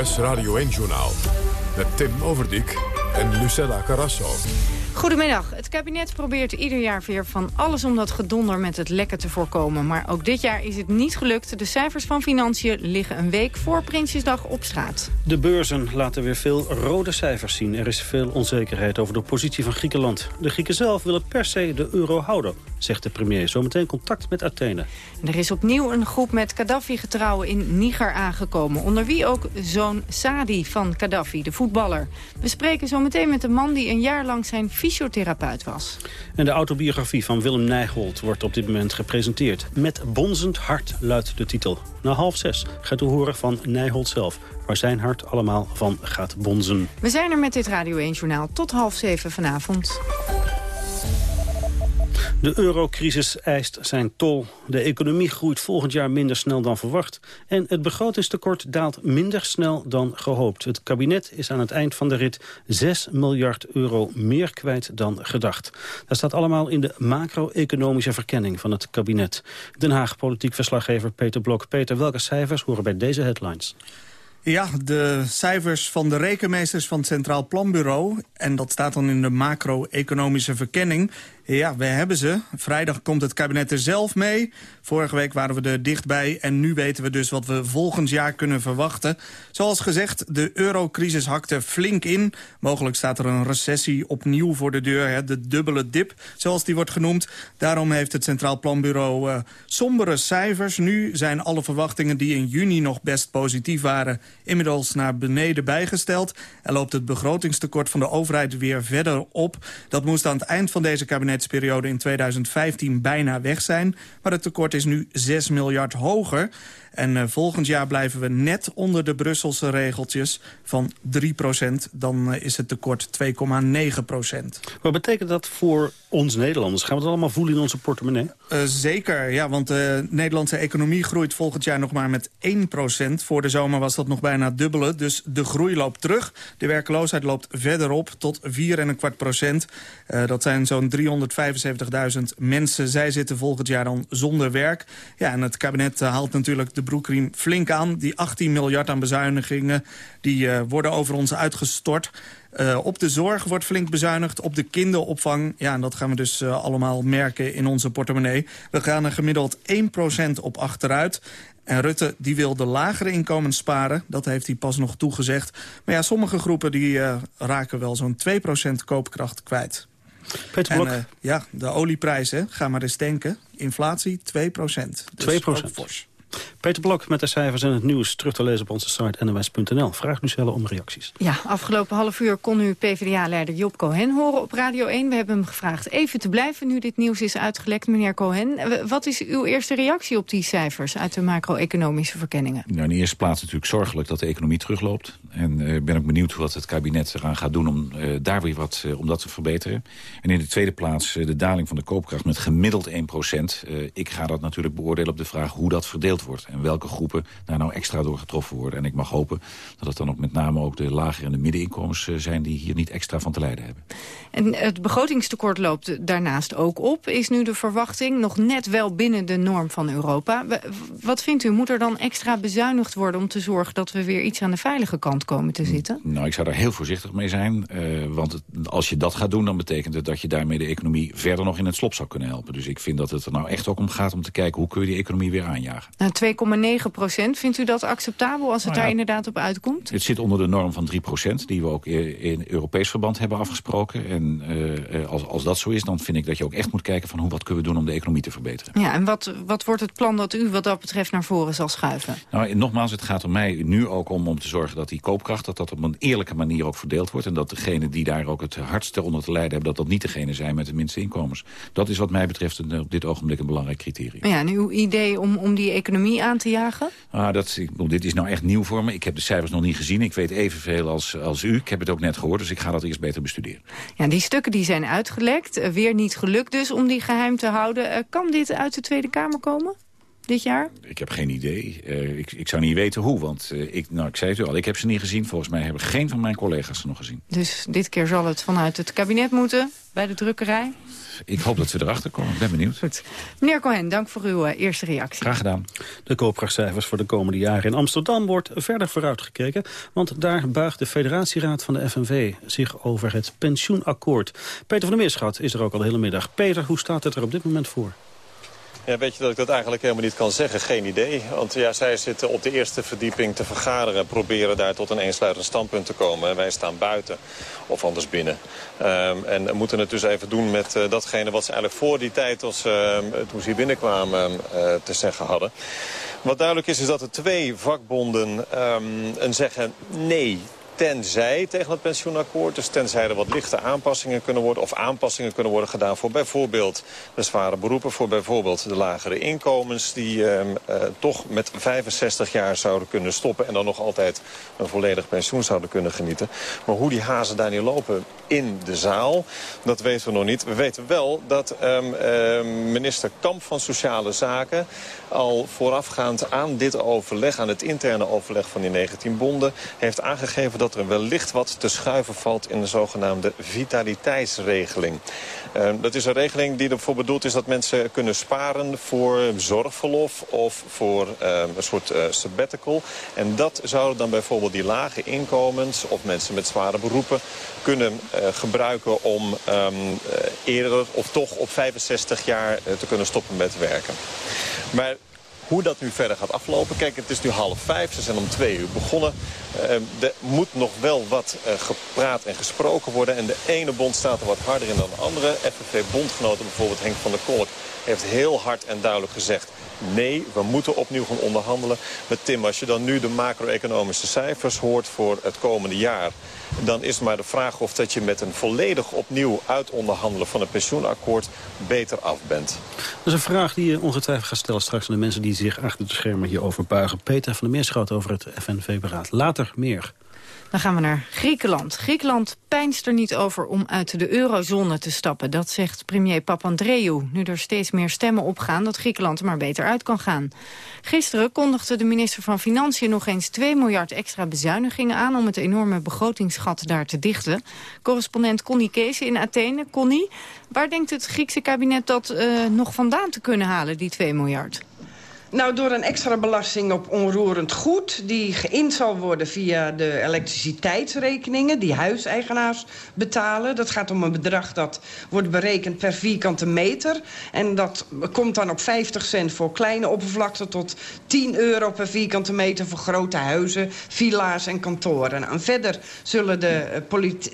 NOS Radio 1-journaal. Met Tim Overdijk en Lucella Carrasso. Goedemiddag. Het kabinet probeert ieder jaar weer van alles om dat gedonder met het lekken te voorkomen. Maar ook dit jaar is het niet gelukt. De cijfers van Financiën liggen een week voor Prinsjesdag op straat. De beurzen laten weer veel rode cijfers zien. Er is veel onzekerheid over de positie van Griekenland. De Grieken zelf willen per se de euro houden, zegt de premier. Zometeen contact met Athene. En er is opnieuw een groep met Gaddafi-getrouwen in Niger aangekomen. Onder wie ook zoon Sadi van Gaddafi, de voetballer. We spreken zometeen met de man die een jaar lang zijn fysiotherapeut was. En de autobiografie van Willem Nijholt wordt op dit moment gepresenteerd. Met bonzend hart luidt de titel. Na half zes gaat u horen van Nijholt zelf... waar zijn hart allemaal van gaat bonzen. We zijn er met dit Radio 1-journaal tot half zeven vanavond. De eurocrisis eist zijn tol. De economie groeit volgend jaar minder snel dan verwacht. En het begrotingstekort daalt minder snel dan gehoopt. Het kabinet is aan het eind van de rit 6 miljard euro meer kwijt dan gedacht. Dat staat allemaal in de macro-economische verkenning van het kabinet. Den Haag politiek verslaggever Peter Blok. Peter, welke cijfers horen bij deze headlines? Ja, de cijfers van de rekenmeesters van het Centraal Planbureau... en dat staat dan in de macro-economische verkenning... Ja, we hebben ze. Vrijdag komt het kabinet er zelf mee. Vorige week waren we er dichtbij en nu weten we dus wat we volgend jaar kunnen verwachten. Zoals gezegd, de eurocrisis hakte flink in. Mogelijk staat er een recessie opnieuw voor de deur, hè, de dubbele dip, zoals die wordt genoemd. Daarom heeft het Centraal Planbureau uh, sombere cijfers. Nu zijn alle verwachtingen die in juni nog best positief waren... inmiddels naar beneden bijgesteld. En loopt het begrotingstekort van de overheid weer verder op. Dat moest aan het eind van deze kabinet kabinetsperiode in 2015 bijna weg zijn. Maar het tekort is nu 6 miljard hoger. En uh, volgend jaar blijven we net onder de Brusselse regeltjes van 3% Dan uh, is het tekort 2,9% Wat betekent dat voor ons Nederlanders? Gaan we het allemaal voelen in onze portemonnee? Uh, zeker, ja, want de Nederlandse economie groeit volgend jaar nog maar met 1% Voor de zomer was dat nog bijna dubbele, dus de groei loopt terug. De werkloosheid loopt verder op tot 4,25 procent. dat zijn zo'n 375.000 mensen. Zij zitten volgend jaar dan zonder werk. Ja, en het kabinet haalt natuurlijk de broekriem flink aan. Die 18 miljard aan bezuinigingen die, uh, worden over ons uitgestort. Uh, op de zorg wordt flink bezuinigd, op de kinderopvang. Ja, en dat gaan we dus uh, allemaal merken in onze portemonnee. We gaan er gemiddeld 1% op achteruit. En Rutte die wil de lagere inkomens sparen. Dat heeft hij pas nog toegezegd. Maar ja, sommige groepen die, uh, raken wel zo'n 2% koopkracht kwijt. Peter Blok. En, ja, de olieprijzen, ga maar eens denken. Inflatie 2%. Dus 2%. Peter Blok met de cijfers en het nieuws terug te lezen op onze site nws.nl. Vraag nu zelf om reacties. Ja, afgelopen half uur kon u PvdA-leider Job Cohen horen op Radio 1. We hebben hem gevraagd even te blijven nu dit nieuws is uitgelekt. Meneer Cohen, wat is uw eerste reactie op die cijfers uit de macro-economische verkenningen? Nou, in de eerste plaats natuurlijk zorgelijk dat de economie terugloopt. En ik uh, ben ook benieuwd wat het kabinet eraan gaat doen om uh, daar weer wat uh, om dat te verbeteren. En in de tweede plaats de daling van de koopkracht met gemiddeld 1% ik ga dat natuurlijk beoordelen op de vraag hoe dat verdeeld wordt. En welke groepen daar nou extra door getroffen worden. En ik mag hopen dat het dan ook met name ook de lagere en de middeninkomens zijn... die hier niet extra van te lijden hebben. En het begrotingstekort loopt daarnaast ook op. Is nu de verwachting nog net wel binnen de norm van Europa. Wat vindt u? Moet er dan extra bezuinigd worden om te zorgen... dat we weer iets aan de veilige kant komen te zitten? Nou, ik zou daar heel voorzichtig mee zijn. Uh, want het, als je dat gaat doen, dan betekent het dat je daarmee de economie... verder nog in het slop zou kunnen helpen. Dus ik vind dat het er nou echt ook om gaat om te kijken... hoe kun je die economie weer aanjagen. Nou, 2,9 procent. Vindt u dat acceptabel als het nou ja, daar inderdaad op uitkomt? Het zit onder de norm van 3 procent, die we ook in Europees verband hebben afgesproken. En uh, als, als dat zo is, dan vind ik dat je ook echt moet kijken van hoe, wat kunnen we doen om de economie te verbeteren. Ja, en wat, wat wordt het plan dat u wat dat betreft naar voren zal schuiven? Nou, nogmaals, het gaat om mij nu ook om, om te zorgen dat die koopkracht, dat dat op een eerlijke manier ook verdeeld wordt. En dat degenen die daar ook het hardste onder te lijden hebben, dat dat niet degenen zijn met de minste inkomens. Dat is wat mij betreft op dit ogenblik een belangrijk criterium. Ja, en uw idee om, om die economie aan te jagen? Ah, dat, ik, dit is nou echt nieuw voor me. Ik heb de cijfers nog niet gezien. Ik weet evenveel als, als u. Ik heb het ook net gehoord, dus ik ga dat eerst beter bestuderen. Ja, die stukken die zijn uitgelekt. Uh, weer niet gelukt dus om die geheim te houden. Uh, kan dit uit de Tweede Kamer komen? Dit jaar? Ik heb geen idee. Uh, ik, ik zou niet weten hoe, want ik, nou, ik zei het u al, ik heb ze niet gezien. Volgens mij hebben geen van mijn collega's ze nog gezien. Dus dit keer zal het vanuit het kabinet moeten, bij de drukkerij? Ik hoop dat we erachter komen. Ik ben benieuwd. Goed. Meneer Cohen, dank voor uw uh, eerste reactie. Graag gedaan. De koopkrachtcijfers voor de komende jaren in Amsterdam wordt verder vooruitgekeken. Want daar buigt de federatieraad van de FNV zich over het pensioenakkoord. Peter van der Meerschat is er ook al de hele middag. Peter, hoe staat het er op dit moment voor? Ja, weet je dat ik dat eigenlijk helemaal niet kan zeggen? Geen idee. Want ja, zij zitten op de eerste verdieping te vergaderen... proberen daar tot een eensluitend standpunt te komen. En wij staan buiten of anders binnen. Um, en moeten het dus even doen met uh, datgene wat ze eigenlijk voor die tijd... Als, uh, toen ze hier binnenkwamen uh, te zeggen hadden. Wat duidelijk is, is dat er twee vakbonden um, een zeggen nee tenzij tegen het pensioenakkoord. Dus tenzij er wat lichte aanpassingen kunnen worden... of aanpassingen kunnen worden gedaan voor bijvoorbeeld de zware beroepen... voor bijvoorbeeld de lagere inkomens... die uh, uh, toch met 65 jaar zouden kunnen stoppen... en dan nog altijd een volledig pensioen zouden kunnen genieten. Maar hoe die hazen daar nu lopen in de zaal, dat weten we nog niet. We weten wel dat um, uh, minister Kamp van Sociale Zaken... al voorafgaand aan dit overleg, aan het interne overleg van die 19 bonden... heeft aangegeven dat er wellicht wat te schuiven valt in de zogenaamde vitaliteitsregeling. Uh, dat is een regeling die ervoor bedoeld is dat mensen kunnen sparen voor zorgverlof of voor uh, een soort uh, sabbatical. En dat zouden dan bijvoorbeeld die lage inkomens of mensen met zware beroepen kunnen gebruiken om um, eerder of toch op 65 jaar te kunnen stoppen met werken. Maar hoe dat nu verder gaat aflopen. Kijk, het is nu half vijf. Ze zijn om twee uur begonnen. Uh, er moet nog wel wat uh, gepraat en gesproken worden. En de ene bond staat er wat harder in dan de andere. FNV-bondgenoten, bijvoorbeeld Henk van der Kolk, heeft heel hard en duidelijk gezegd... nee, we moeten opnieuw gaan onderhandelen. Met Tim, als je dan nu de macro-economische cijfers hoort voor het komende jaar... dan is maar de vraag of dat je met een volledig opnieuw uitonderhandelen van een pensioenakkoord beter af bent. Dat is een vraag die je ongetwijfeld gaat stellen straks aan de mensen die zich achter de schermen hierover buigen. Peter van der Meerschout over het FNV-beraad. Later meer. Dan gaan we naar Griekenland. Griekenland pijnst er niet over om uit de eurozone te stappen. Dat zegt premier Papandreou, nu er steeds meer stemmen opgaan... dat Griekenland er maar beter uit kan gaan. Gisteren kondigde de minister van Financiën nog eens 2 miljard extra bezuinigingen aan... om het enorme begrotingsgat daar te dichten. Correspondent Connie Kees in Athene. Connie, waar denkt het Griekse kabinet dat uh, nog vandaan te kunnen halen, die 2 miljard? Nou, door een extra belasting op onroerend goed... die geïnd zal worden via de elektriciteitsrekeningen... die huiseigenaars betalen. Dat gaat om een bedrag dat wordt berekend per vierkante meter. En dat komt dan op 50 cent voor kleine oppervlakte... tot 10 euro per vierkante meter voor grote huizen, villa's en kantoren. En verder zullen de,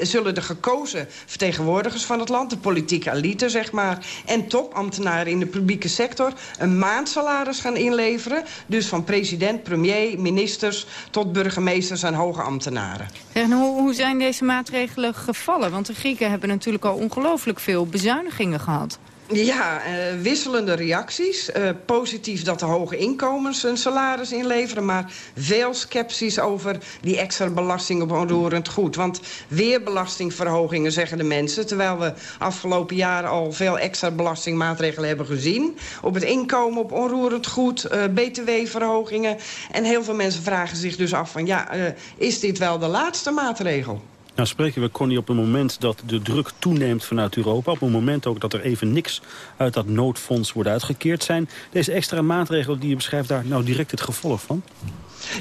zullen de gekozen vertegenwoordigers van het land... de politieke elite, zeg maar... en topambtenaren in de publieke sector... een maandsalaris gaan inleveren. Dus van president, premier, ministers tot burgemeesters en hoge ambtenaren. En hoe, hoe zijn deze maatregelen gevallen? Want de Grieken hebben natuurlijk al ongelooflijk veel bezuinigingen gehad. Ja, uh, wisselende reacties. Uh, positief dat de hoge inkomens een salaris inleveren... maar veel sceptisch over die extra belasting op onroerend goed. Want weer belastingverhogingen, zeggen de mensen... terwijl we afgelopen jaar al veel extra belastingmaatregelen hebben gezien. Op het inkomen, op onroerend goed, uh, btw-verhogingen. En heel veel mensen vragen zich dus af van... ja, is dit wel de laatste maatregel? Nou spreken we, Connie, op het moment dat de druk toeneemt vanuit Europa... op het moment ook dat er even niks uit dat noodfonds wordt uitgekeerd... zijn deze extra maatregelen die je beschrijft daar nou direct het gevolg van?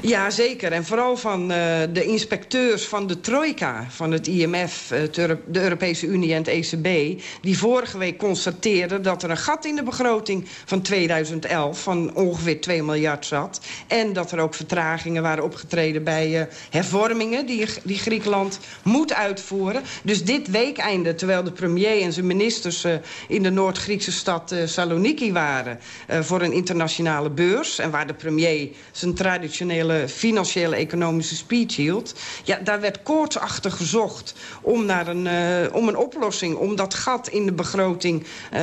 Ja, zeker. En vooral van uh, de inspecteurs van de trojka, van het IMF, uh, de Europese Unie en het ECB... die vorige week constateerden dat er een gat in de begroting van 2011... van ongeveer 2 miljard zat. En dat er ook vertragingen waren opgetreden bij uh, hervormingen... Die, die Griekenland moet uitvoeren. Dus dit weekeinde, terwijl de premier en zijn ministers... in de Noord-Griekse stad Saloniki waren... voor een internationale beurs... en waar de premier zijn traditionele financiële economische speech hield... Ja, daar werd koortsachtig gezocht om, naar een, uh, om een oplossing... om dat gat in de begroting uh,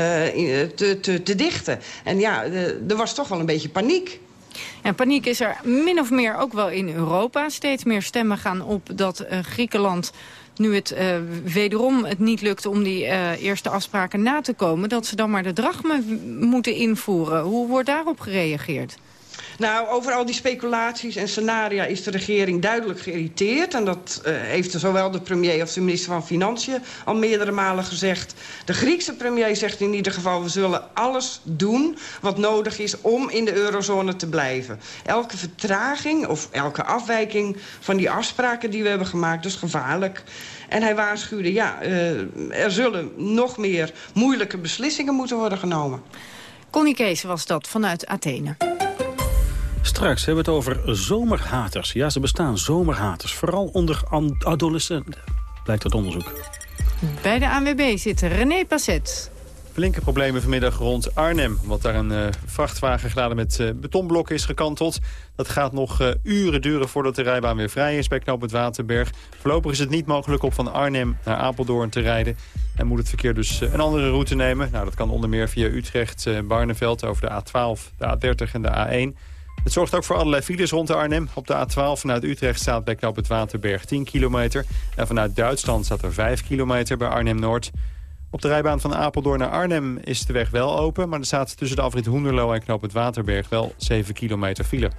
te, te, te dichten. En ja, er was toch wel een beetje paniek. En paniek is er min of meer ook wel in Europa. Steeds meer stemmen gaan op dat Griekenland nu het wederom het niet lukt om die eerste afspraken na te komen... dat ze dan maar de drachme moeten invoeren. Hoe wordt daarop gereageerd? Nou, over al die speculaties en scenaria is de regering duidelijk geïrriteerd. En dat uh, heeft zowel de premier als de minister van Financiën al meerdere malen gezegd. De Griekse premier zegt in ieder geval... we zullen alles doen wat nodig is om in de eurozone te blijven. Elke vertraging of elke afwijking van die afspraken die we hebben gemaakt... is gevaarlijk. En hij waarschuwde, ja, uh, er zullen nog meer moeilijke beslissingen moeten worden genomen. Connie Kees was dat vanuit Athene. Straks hebben we het over zomerhaters. Ja, ze bestaan, zomerhaters. Vooral onder adolescenten, blijkt uit onderzoek. Bij de ANWB zit René Passet. Flinke problemen vanmiddag rond Arnhem. Want daar een uh, vrachtwagen geladen met uh, betonblokken is gekanteld. Dat gaat nog uh, uren duren voordat de rijbaan weer vrij is bij knooppunt Waterberg. Voorlopig is het niet mogelijk om van Arnhem naar Apeldoorn te rijden. En moet het verkeer dus een andere route nemen. Nou, dat kan onder meer via Utrecht, Barneveld over de A12, de A30 en de A1. Het zorgt ook voor allerlei files rond Arnhem. Op de A12 vanuit Utrecht staat bij knoop het Waterberg 10 kilometer. En vanuit Duitsland staat er 5 kilometer bij Arnhem-Noord. Op de rijbaan van Apeldoorn naar Arnhem is de weg wel open... maar er staat tussen de afrit Hoenderloo en knoop het Waterberg wel 7 kilometer file.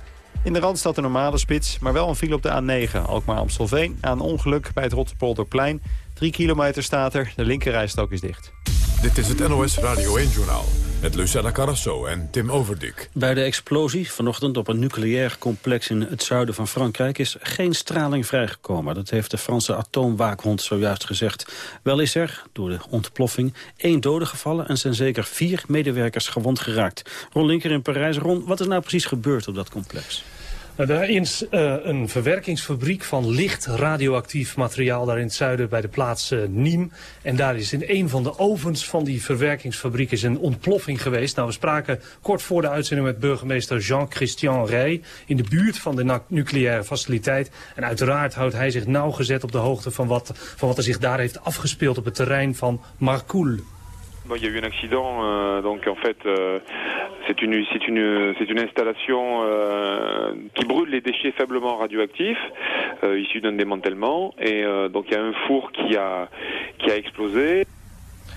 In de Randstad een normale spits, maar wel een file op de A9. Alkmaar-Amstelveen, na een ongeluk bij het Rotterpolderplein. 3 kilometer staat er, de linkerrijstok is dicht. Dit is het NOS Radio 1-journaal met Lucella Carrasso en Tim Overdik. Bij de explosie vanochtend op een nucleair complex in het zuiden van Frankrijk... is geen straling vrijgekomen. Dat heeft de Franse atoomwaakhond zojuist gezegd. Wel is er, door de ontploffing, één dode gevallen... en zijn zeker vier medewerkers gewond geraakt. Ron Linker in Parijs. Ron, wat is nou precies gebeurd op dat complex? Nou, daar is uh, een verwerkingsfabriek van licht radioactief materiaal daar in het zuiden bij de plaats uh, Nîmes. En daar is in een van de ovens van die verwerkingsfabriek is een ontploffing geweest. Nou, we spraken kort voor de uitzending met burgemeester Jean-Christian Rey in de buurt van de nucleaire faciliteit. En uiteraard houdt hij zich nauwgezet op de hoogte van wat, van wat er zich daar heeft afgespeeld op het terrein van Marcoule. Il y a eu un accident, euh, donc en fait euh, c'est une, c'est une, c'est une installation euh, qui brûle les déchets faiblement radioactifs euh, issus d'un démantèlement et euh, donc il y a un four qui a, qui a explosé.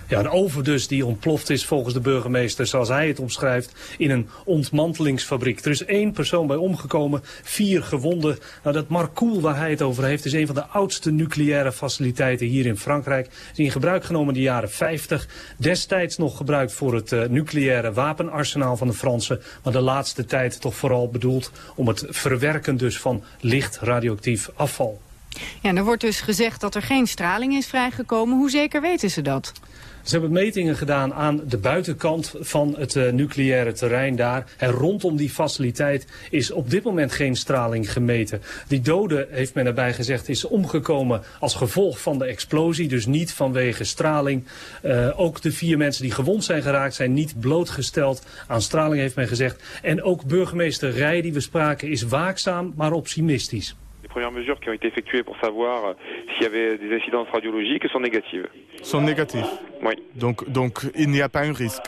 Ja, een oven dus die ontploft is volgens de burgemeester, zoals hij het omschrijft, in een ontmantelingsfabriek. Er is één persoon bij omgekomen, vier gewonden. Nou, dat Marcoule waar hij het over heeft is een van de oudste nucleaire faciliteiten hier in Frankrijk. Is in gebruik genomen in de jaren 50. Destijds nog gebruikt voor het uh, nucleaire wapenarsenaal van de Fransen. Maar de laatste tijd toch vooral bedoeld om het verwerken dus van licht radioactief afval. Ja, er wordt dus gezegd dat er geen straling is vrijgekomen. Hoe zeker weten ze dat? Ze hebben metingen gedaan aan de buitenkant van het uh, nucleaire terrein daar. En rondom die faciliteit is op dit moment geen straling gemeten. Die dode, heeft men erbij gezegd, is omgekomen als gevolg van de explosie. Dus niet vanwege straling. Uh, ook de vier mensen die gewond zijn geraakt zijn niet blootgesteld aan straling, heeft men gezegd. En ook burgemeester Rij, die we spraken, is waakzaam, maar optimistisch. Les premières mesures qui ont été effectuées pour savoir euh, s'il y avait des incidences radiologiques sont négatives. Sont négatives Oui. Donc, donc il n'y a pas un risque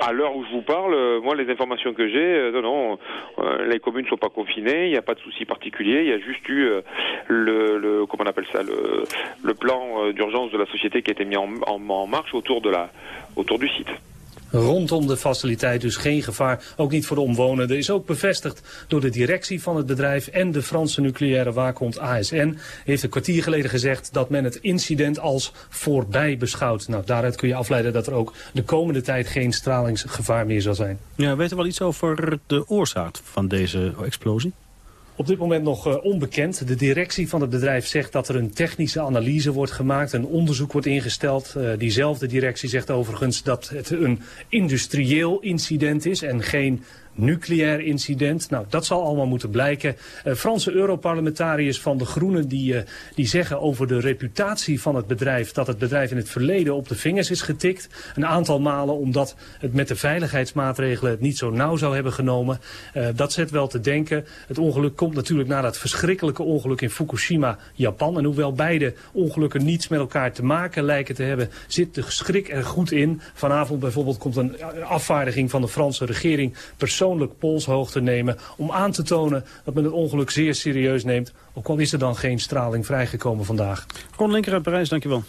à l'heure où je vous parle, euh, moi, les informations que j'ai, euh, non, non, euh, les communes ne sont pas confinées, il n'y a pas de souci particulier, il y a juste eu euh, le, le, comment on appelle ça, le, le plan d'urgence de la société qui a été mis en, en, en marche autour, de la, autour du site. Rondom de faciliteit dus geen gevaar, ook niet voor de omwonenden. Is ook bevestigd door de directie van het bedrijf en de Franse nucleaire waakhond ASN. Heeft een kwartier geleden gezegd dat men het incident als voorbij beschouwt. Nou, daaruit kun je afleiden dat er ook de komende tijd geen stralingsgevaar meer zal zijn. Ja, weet u wel iets over de oorzaak van deze explosie? Op dit moment nog uh, onbekend. De directie van het bedrijf zegt dat er een technische analyse wordt gemaakt. Een onderzoek wordt ingesteld. Uh, diezelfde directie zegt overigens dat het een industrieel incident is en geen nucleair incident. Nou, dat zal allemaal moeten blijken. Uh, Franse Europarlementariërs van de Groenen die, uh, die zeggen over de reputatie van het bedrijf... dat het bedrijf in het verleden op de vingers is getikt. Een aantal malen omdat het met de veiligheidsmaatregelen het niet zo nauw zou hebben genomen. Uh, dat zet wel te denken. Het ongeluk komt natuurlijk na dat verschrikkelijke ongeluk in Fukushima, Japan. En hoewel beide ongelukken niets met elkaar te maken lijken te hebben... zit de schrik er goed in. Vanavond bijvoorbeeld komt een afvaardiging van de Franse regering... persoonlijk persoonlijk polshoogte nemen... om aan te tonen dat men het ongeluk zeer serieus neemt. Ook al is er dan geen straling vrijgekomen vandaag. Ron Linker uit Parijs, dankjewel.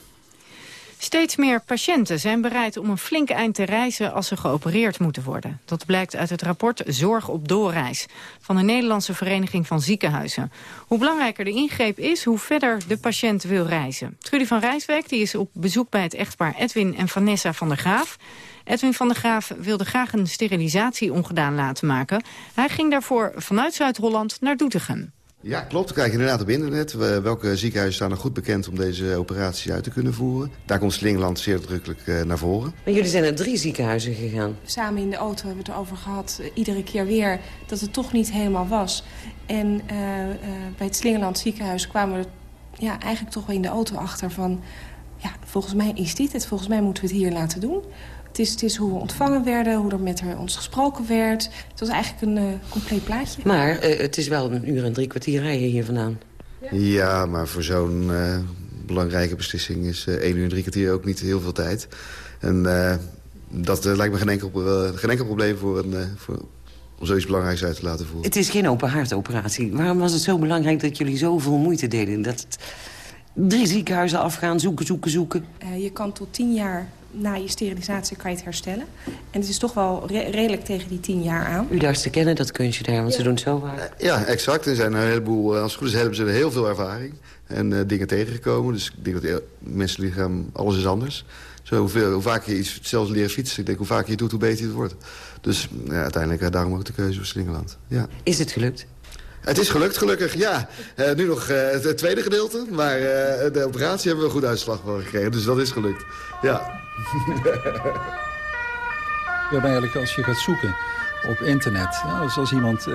Steeds meer patiënten zijn bereid om een flinke eind te reizen als ze geopereerd moeten worden. Dat blijkt uit het rapport Zorg op doorreis van de Nederlandse Vereniging van Ziekenhuizen. Hoe belangrijker de ingreep is, hoe verder de patiënt wil reizen. Trudy van Rijswijk die is op bezoek bij het echtpaar Edwin en Vanessa van der Graaf. Edwin van der Graaf wilde graag een sterilisatie ongedaan laten maken. Hij ging daarvoor vanuit Zuid-Holland naar Doetinchem. Ja, klopt. Kijk inderdaad op internet. Welke ziekenhuizen staan er goed bekend om deze operatie uit te kunnen voeren? Daar komt Slingeland zeer drukkelijk eh, naar voren. Maar jullie zijn naar drie ziekenhuizen gegaan. Samen in de auto hebben we het erover gehad, eh, iedere keer weer, dat het toch niet helemaal was. En uh, bij het Slingeland ziekenhuis kwamen we ja, eigenlijk toch wel in de auto achter van... ja, volgens mij is dit het, volgens mij moeten we het hier laten doen. Het is, het is hoe we ontvangen werden, hoe er met ons gesproken werd. Het was eigenlijk een uh, compleet plaatje. Maar uh, het is wel een uur en drie kwartier rijden hier vandaan. Ja, ja maar voor zo'n uh, belangrijke beslissing is één uur en drie kwartier ook niet heel veel tijd. En dat lijkt me geen enkel, geen enkel probleem voor een... Voor, om zoiets belangrijks uit te laten voeren. Het is geen open hartoperatie. Waarom was het zo belangrijk dat jullie zoveel moeite deden? Dat het drie ziekenhuizen afgaan, zoeken, zoeken, zoeken? je kan tot tien jaar na je sterilisatie kan je het herstellen. En het is toch wel re redelijk tegen die tien jaar aan. U dacht te kennen, dat kunstje daar, want ze doen het zo vaak. Ja, exact. Er zijn een heleboel, als het goed is, hebben ze heel veel ervaring. En uh, dingen tegengekomen. Dus ik denk dat het menselijk lichaam, alles is anders. Zo, hoeveel, hoe vaker je iets, zelfs leren fietsen, ik denk hoe vaker je het doet, hoe beter het wordt. Dus ja, uiteindelijk daarom ook de keuze voor Slingerland. Ja. Is het gelukt? Het is gelukt, gelukkig, ja. Uh, nu nog uh, het tweede gedeelte. Maar uh, de operatie hebben we een goed uitslag voor gekregen. Dus dat is gelukt, ja. ja, eigenlijk als je gaat zoeken op internet. Ja, dus als iemand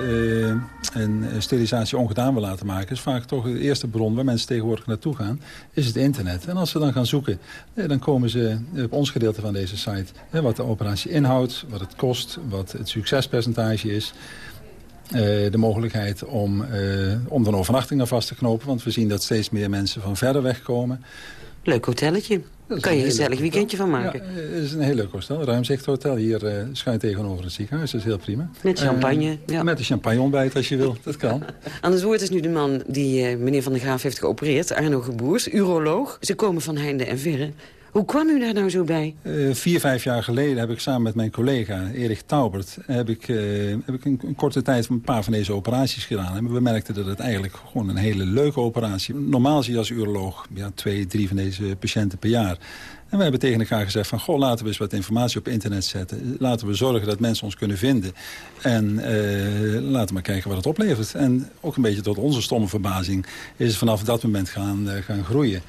een sterilisatie ongedaan wil laten maken... is vaak toch de eerste bron waar mensen tegenwoordig naartoe gaan... is het internet. En als ze dan gaan zoeken, dan komen ze op ons gedeelte van deze site... wat de operatie inhoudt, wat het kost, wat het succespercentage is... Uh, de mogelijkheid om, uh, om dan overnachtingen vast te knopen. Want we zien dat steeds meer mensen van verder weg komen. Leuk hotelletje. Daar kan je een gezellig weekendje van maken. Ja, het is een heel leuk hotel. Ruimzicht Hotel. Hier uh, schuin tegenover het ziekenhuis. Dat is heel prima. Met champagne. ja. Met een champagne ontbijt als je wil. Dat kan. Aan het woord is nu de man die meneer Van der Graaf heeft geopereerd. Arno Geboers, uroloog. Ze komen van heinde en verre. Hoe kwam u daar nou zo bij? Uh, vier, vijf jaar geleden heb ik samen met mijn collega Erik Taubert... heb ik, uh, heb ik een, korte tijd een paar van deze operaties gedaan. En we merkten dat het eigenlijk gewoon een hele leuke operatie... Normaal zie je als uroloog ja, twee, drie van deze patiënten per jaar. En we hebben tegen elkaar gezegd van... goh, laten we eens wat informatie op internet zetten. Laten we zorgen dat mensen ons kunnen vinden. En uh, laten we maar kijken wat het oplevert. En ook een beetje tot onze stomme verbazing... is het vanaf dat moment gaan, gaan groeien.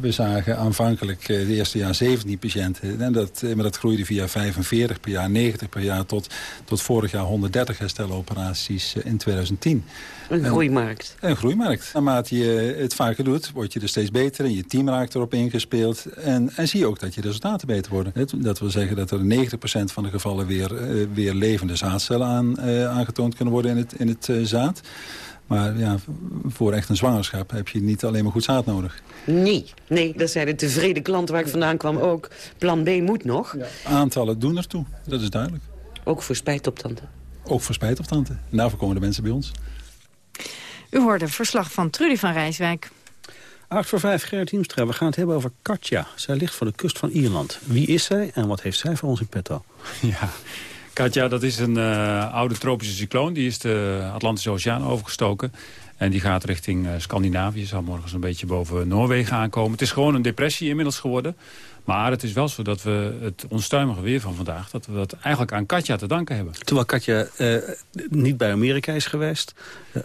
We zagen aanvankelijk de eerste jaar 17 patiënten. En dat, maar dat groeide via 45 per jaar, 90 per jaar... tot, tot vorig jaar 130 hersteloperaties in 2010. Een groeimarkt. En, een groeimarkt. Naarmate je het vaker doet, word je er steeds beter... en je team raakt erop ingespeeld. En, en zie je ook dat je resultaten beter worden. Dat wil zeggen dat er 90% van de gevallen weer, weer levende zaadcellen aan, aangetoond kunnen worden in het, in het zaad. Maar ja, voor echt een zwangerschap heb je niet alleen maar goed zaad nodig. Nee, nee, dat zei de tevreden klant waar ik vandaan kwam ook. Plan B moet nog. Ja. Aantallen doen ertoe, dat is duidelijk. Ook voor spijtoptanten? Ook voor spijtoptanten. En daarvoor komen de mensen bij ons. U hoorde verslag van Trudy van Rijswijk. 8 voor 5, Gerrit Hiemstra. We gaan het hebben over Katja. Zij ligt voor de kust van Ierland. Wie is zij en wat heeft zij voor ons in petto? Ja, Katja, dat is een uh, oude tropische cycloon. Die is de Atlantische Oceaan overgestoken. En die gaat richting uh, Scandinavië. Zal morgens een beetje boven Noorwegen aankomen. Het is gewoon een depressie inmiddels geworden. Maar het is wel zo dat we het onstuimige weer van vandaag... dat we dat eigenlijk aan Katja te danken hebben. Terwijl Katja uh, niet bij Amerika is geweest...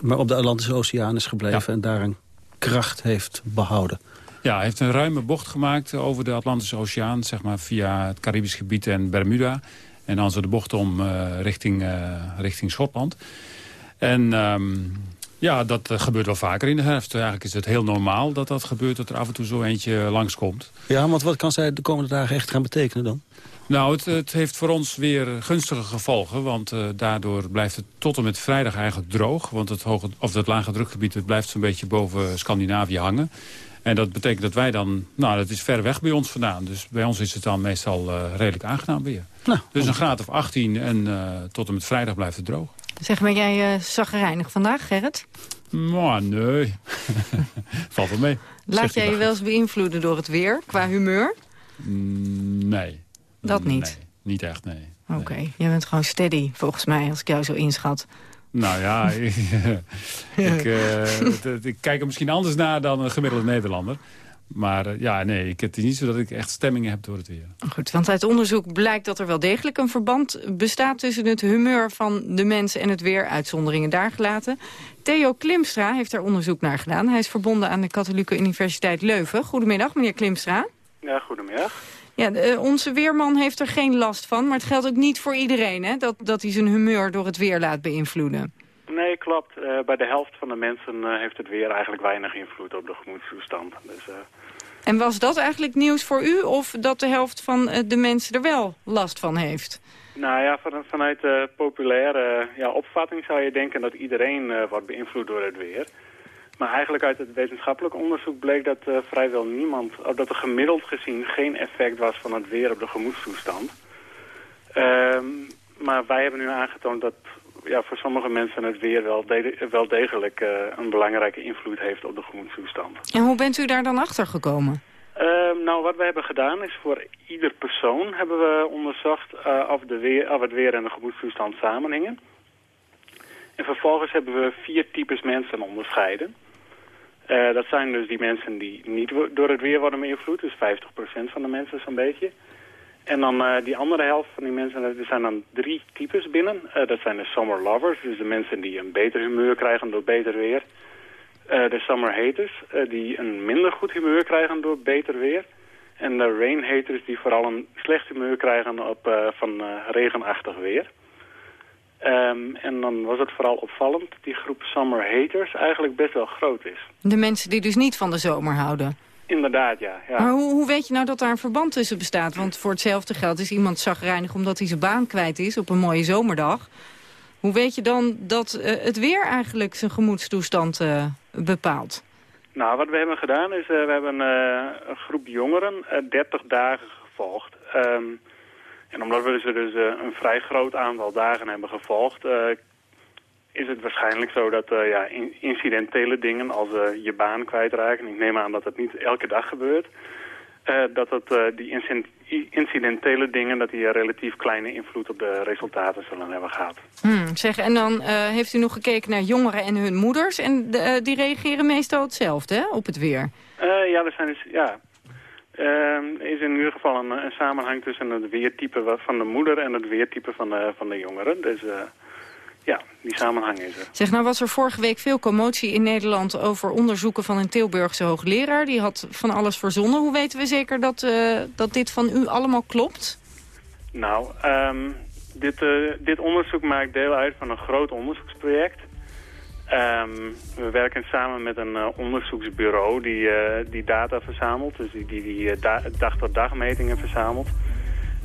maar op de Atlantische Oceaan is gebleven... Ja. en daar een kracht heeft behouden. Ja, hij heeft een ruime bocht gemaakt over de Atlantische Oceaan... zeg maar via het Caribisch gebied en Bermuda... En dan ze de bocht om uh, richting, uh, richting Schotland. En um, ja, dat uh, gebeurt wel vaker in de herfst. Eigenlijk is het heel normaal dat dat gebeurt, dat er af en toe zo eentje langskomt. Ja, want wat kan zij de komende dagen echt gaan betekenen dan? Nou, het, het heeft voor ons weer gunstige gevolgen. Want uh, daardoor blijft het tot en met vrijdag eigenlijk droog. Want het, hoge, of het lage drukgebied het blijft zo'n beetje boven Scandinavië hangen. En dat betekent dat wij dan... Nou, dat is ver weg bij ons vandaan. Dus bij ons is het dan meestal uh, redelijk aangenaam weer. Nou, dus een graad of 18 en uh, tot en met vrijdag blijft het droog. Zeg, ben jij uh, zagrijnig vandaag, Gerrit? Maar nee. Valt wel mee. Laat jij je wel eens beïnvloeden door het weer, qua humeur? Mm, nee. Dat niet? Nee, niet echt, nee. Oké, jij bent gewoon steady, volgens mij, als ik jou zo inschat. Nou ja, ik, ik, ik kijk er misschien anders naar dan een gemiddelde Nederlander. Maar eh, ja, nee, ik, het is niet zo dat ik echt stemmingen heb door het weer. Goed, want uit onderzoek blijkt dat er wel degelijk een verband bestaat... tussen het humeur van de mensen en het weer, uitzonderingen daar gelaten. Theo Klimstra heeft er onderzoek naar gedaan. Hij is verbonden aan de Katholieke Universiteit Leuven. Goedemiddag, meneer Klimstra. Ja, goedemiddag. Ja, de, onze weerman heeft er geen last van, maar het geldt ook niet voor iedereen... Hè, dat, dat hij zijn humeur door het weer laat beïnvloeden. Nee, klopt. Uh, bij de helft van de mensen uh, heeft het weer eigenlijk weinig invloed op de gemoedstoestand. Dus, uh... En was dat eigenlijk nieuws voor u of dat de helft van de mensen er wel last van heeft? Nou ja, van, vanuit de populaire ja, opvatting zou je denken dat iedereen wordt beïnvloed door het weer. Maar eigenlijk uit het wetenschappelijk onderzoek bleek dat vrijwel niemand, of dat er gemiddeld gezien geen effect was van het weer op de gemoedstoestand. Ehm, maar wij hebben nu aangetoond dat ja, voor sommige mensen het weer wel, de wel degelijk uh, een belangrijke invloed heeft op de gemoedstoestand. En hoe bent u daar dan achter gekomen? Uh, nou, wat we hebben gedaan is voor ieder persoon hebben we onderzocht uh, of, de weer, of het weer en de gemoedstoestand samenhingen. En vervolgens hebben we vier types mensen onderscheiden. Uh, dat zijn dus die mensen die niet door het weer worden beïnvloed, dus 50% van de mensen zo'n beetje. En dan uh, die andere helft van die mensen, er zijn dan drie types binnen. Uh, dat zijn de summer lovers, dus de mensen die een beter humeur krijgen door beter weer. Uh, de summer haters, die een minder goed humeur krijgen door beter weer. En de rain haters, die vooral een slecht humeur krijgen op, van regenachtig weer. Um, en dan was het vooral opvallend dat die groep summer haters eigenlijk best wel groot is. De mensen die dus niet van de zomer houden? Inderdaad, ja. ja. Maar hoe, hoe weet je nou dat daar een verband tussen bestaat? Want voor hetzelfde geld is iemand zagrijnig omdat hij zijn baan kwijt is op een mooie zomerdag. Hoe weet je dan dat uh, het weer eigenlijk zijn gemoedstoestand uh, bepaalt? Nou, wat we hebben gedaan is, uh, we hebben een groep jongeren 30 dagen gevolgd. Um, en omdat we ze dus een vrij groot aantal dagen hebben gevolgd is het waarschijnlijk zo dat uh, ja, incidentele dingen als uh, je baan kwijtraken... ik neem aan dat het niet elke dag gebeurt... Uh, dat het, die incidentele dingen dat die relatief kleine invloed op de resultaten zullen hebben gehad. Hmm, zeg, en dan heeft u nog gekeken naar jongeren en hun moeders... en die reageren meestal hetzelfde hè, op het weer? ja, er zijn dus, ja, er is in ieder geval een, een, samenhang tussen het weertype van de moeder en het weertype van de, van de jongeren. Dus ja, die samenhang is er. Zeg, nou was er vorige week veel commotie in Nederland over onderzoeken van een Tilburgse hoogleraar. Die had van alles verzonnen. Hoe weten we zeker dat, uh, dat dit van u allemaal klopt? Nou, um, dit, uh, dit onderzoek maakt deel uit van een groot onderzoeksproject. Um, we werken samen met een uh, onderzoeksbureau die, die data verzamelt. Dus die, die, die dag-tot-dag metingen verzamelt.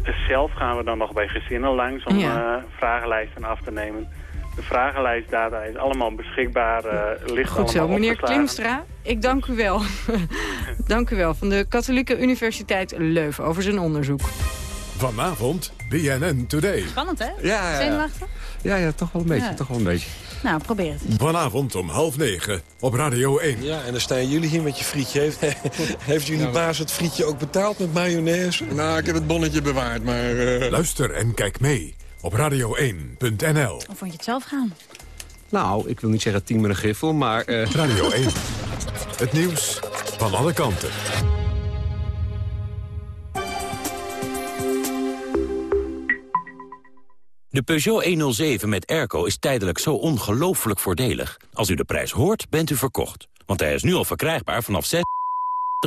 Dus zelf gaan we dan nog bij gezinnen langs om ja. vragenlijsten af te nemen. De vragenlijstdata is allemaal beschikbaar. Uh, ligt Goed zo, meneer Klimstra, ik dank u wel. dank u wel van de Katholieke Universiteit Leuven over zijn onderzoek. Vanavond BNN Today. Spannend, hè? Ja, ja. Zenuwachtig? Ja, ja, toch wel een beetje, Ja. toch wel een beetje. Nou, probeer het. Vanavond om half negen op Radio 1. Ja, en dan staan jullie hier met je frietje. Heeft, heeft jullie baas het frietje ook betaald met mayonaise? Nou, ik heb het bonnetje bewaard, maar... eh, Luister en kijk mee op radio1.nl. Of vond je het zelf gaan? Nou, ik wil niet zeggen tien met een griffel, maar... eh, Radio 1. Het nieuws van alle kanten. De Peugeot 107 met airco is tijdelijk zo ongelooflijk voordelig. Als u de prijs hoort, bent u verkocht. Want hij is nu al verkrijgbaar vanaf 6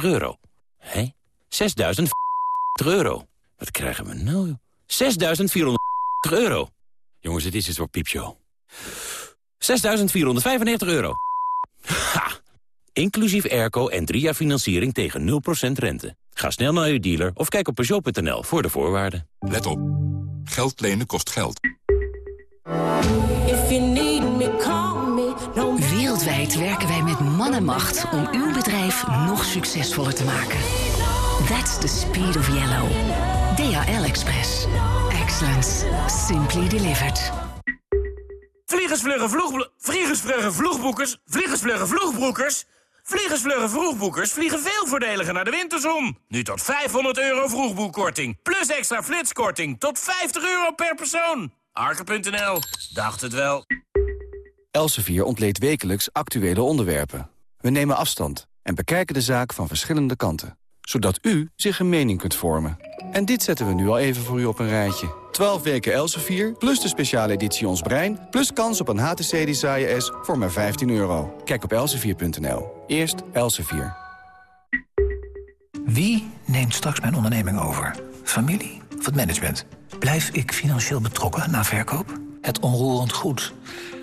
euro. Hé? 6.000 euro. Wat krijgen we nou? 6.400 euro. Jongens, dit is het voor piepshow. 6.495 euro. Ha! Inclusief airco en drie jaar financiering tegen 0% rente. Ga snel naar uw dealer of kijk op Peugeot.nl voor de voorwaarden. Let op. Geld lenen kost geld. Wereldwijd werken wij met man en macht om uw bedrijf nog succesvoller te maken. That's the speed of yellow. DHL Express. Excellence. Simply delivered. Vliegersvluggen vloeg... Vliegersvluggen vloegboekers... Vliegersvluggen vloegbroekers... Vliegensvlugge vroegboekers vliegen veel voordeliger naar de winterzon. Nu tot 500 euro vroegboekkorting. Plus extra flitskorting tot 50 euro per persoon. Arke.nl. Dacht het wel. Elsevier ontleed wekelijks actuele onderwerpen. We nemen afstand en bekijken de zaak van verschillende kanten. Zodat u zich een mening kunt vormen. En dit zetten we nu al even voor u op een rijtje. 12 weken Elsevier, plus de speciale editie Ons Brein... plus kans op een HTC Desire S voor maar 15 euro. Kijk op elsevier.nl. Eerst Elsevier. Wie neemt straks mijn onderneming over? Familie of het management? Blijf ik financieel betrokken na verkoop? Het onroerend goed.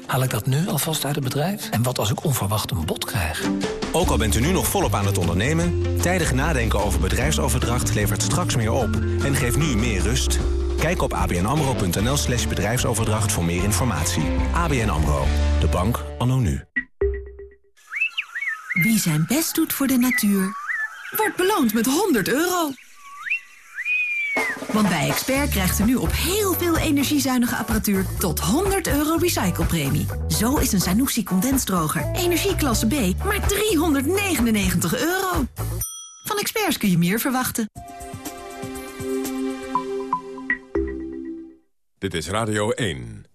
Haal ik dat nu alvast uit het bedrijf? En wat als ik onverwacht een bod krijg? Ook al bent u nu nog volop aan het ondernemen... tijdig nadenken over bedrijfsoverdracht levert straks meer op... en geeft nu meer rust. Kijk op abnamro.nl slash bedrijfsoverdracht voor meer informatie. ABN AMRO, de bank anno nu. Wie zijn best doet voor de natuur, wordt beloond met 100 euro. Want bij Expert krijgt u nu op heel veel energiezuinige apparatuur tot 100 euro recyclepremie. Zo is een Sanusi condensdroger energieklasse B maar 399 euro. Van Experts kun je meer verwachten. Dit is Radio 1.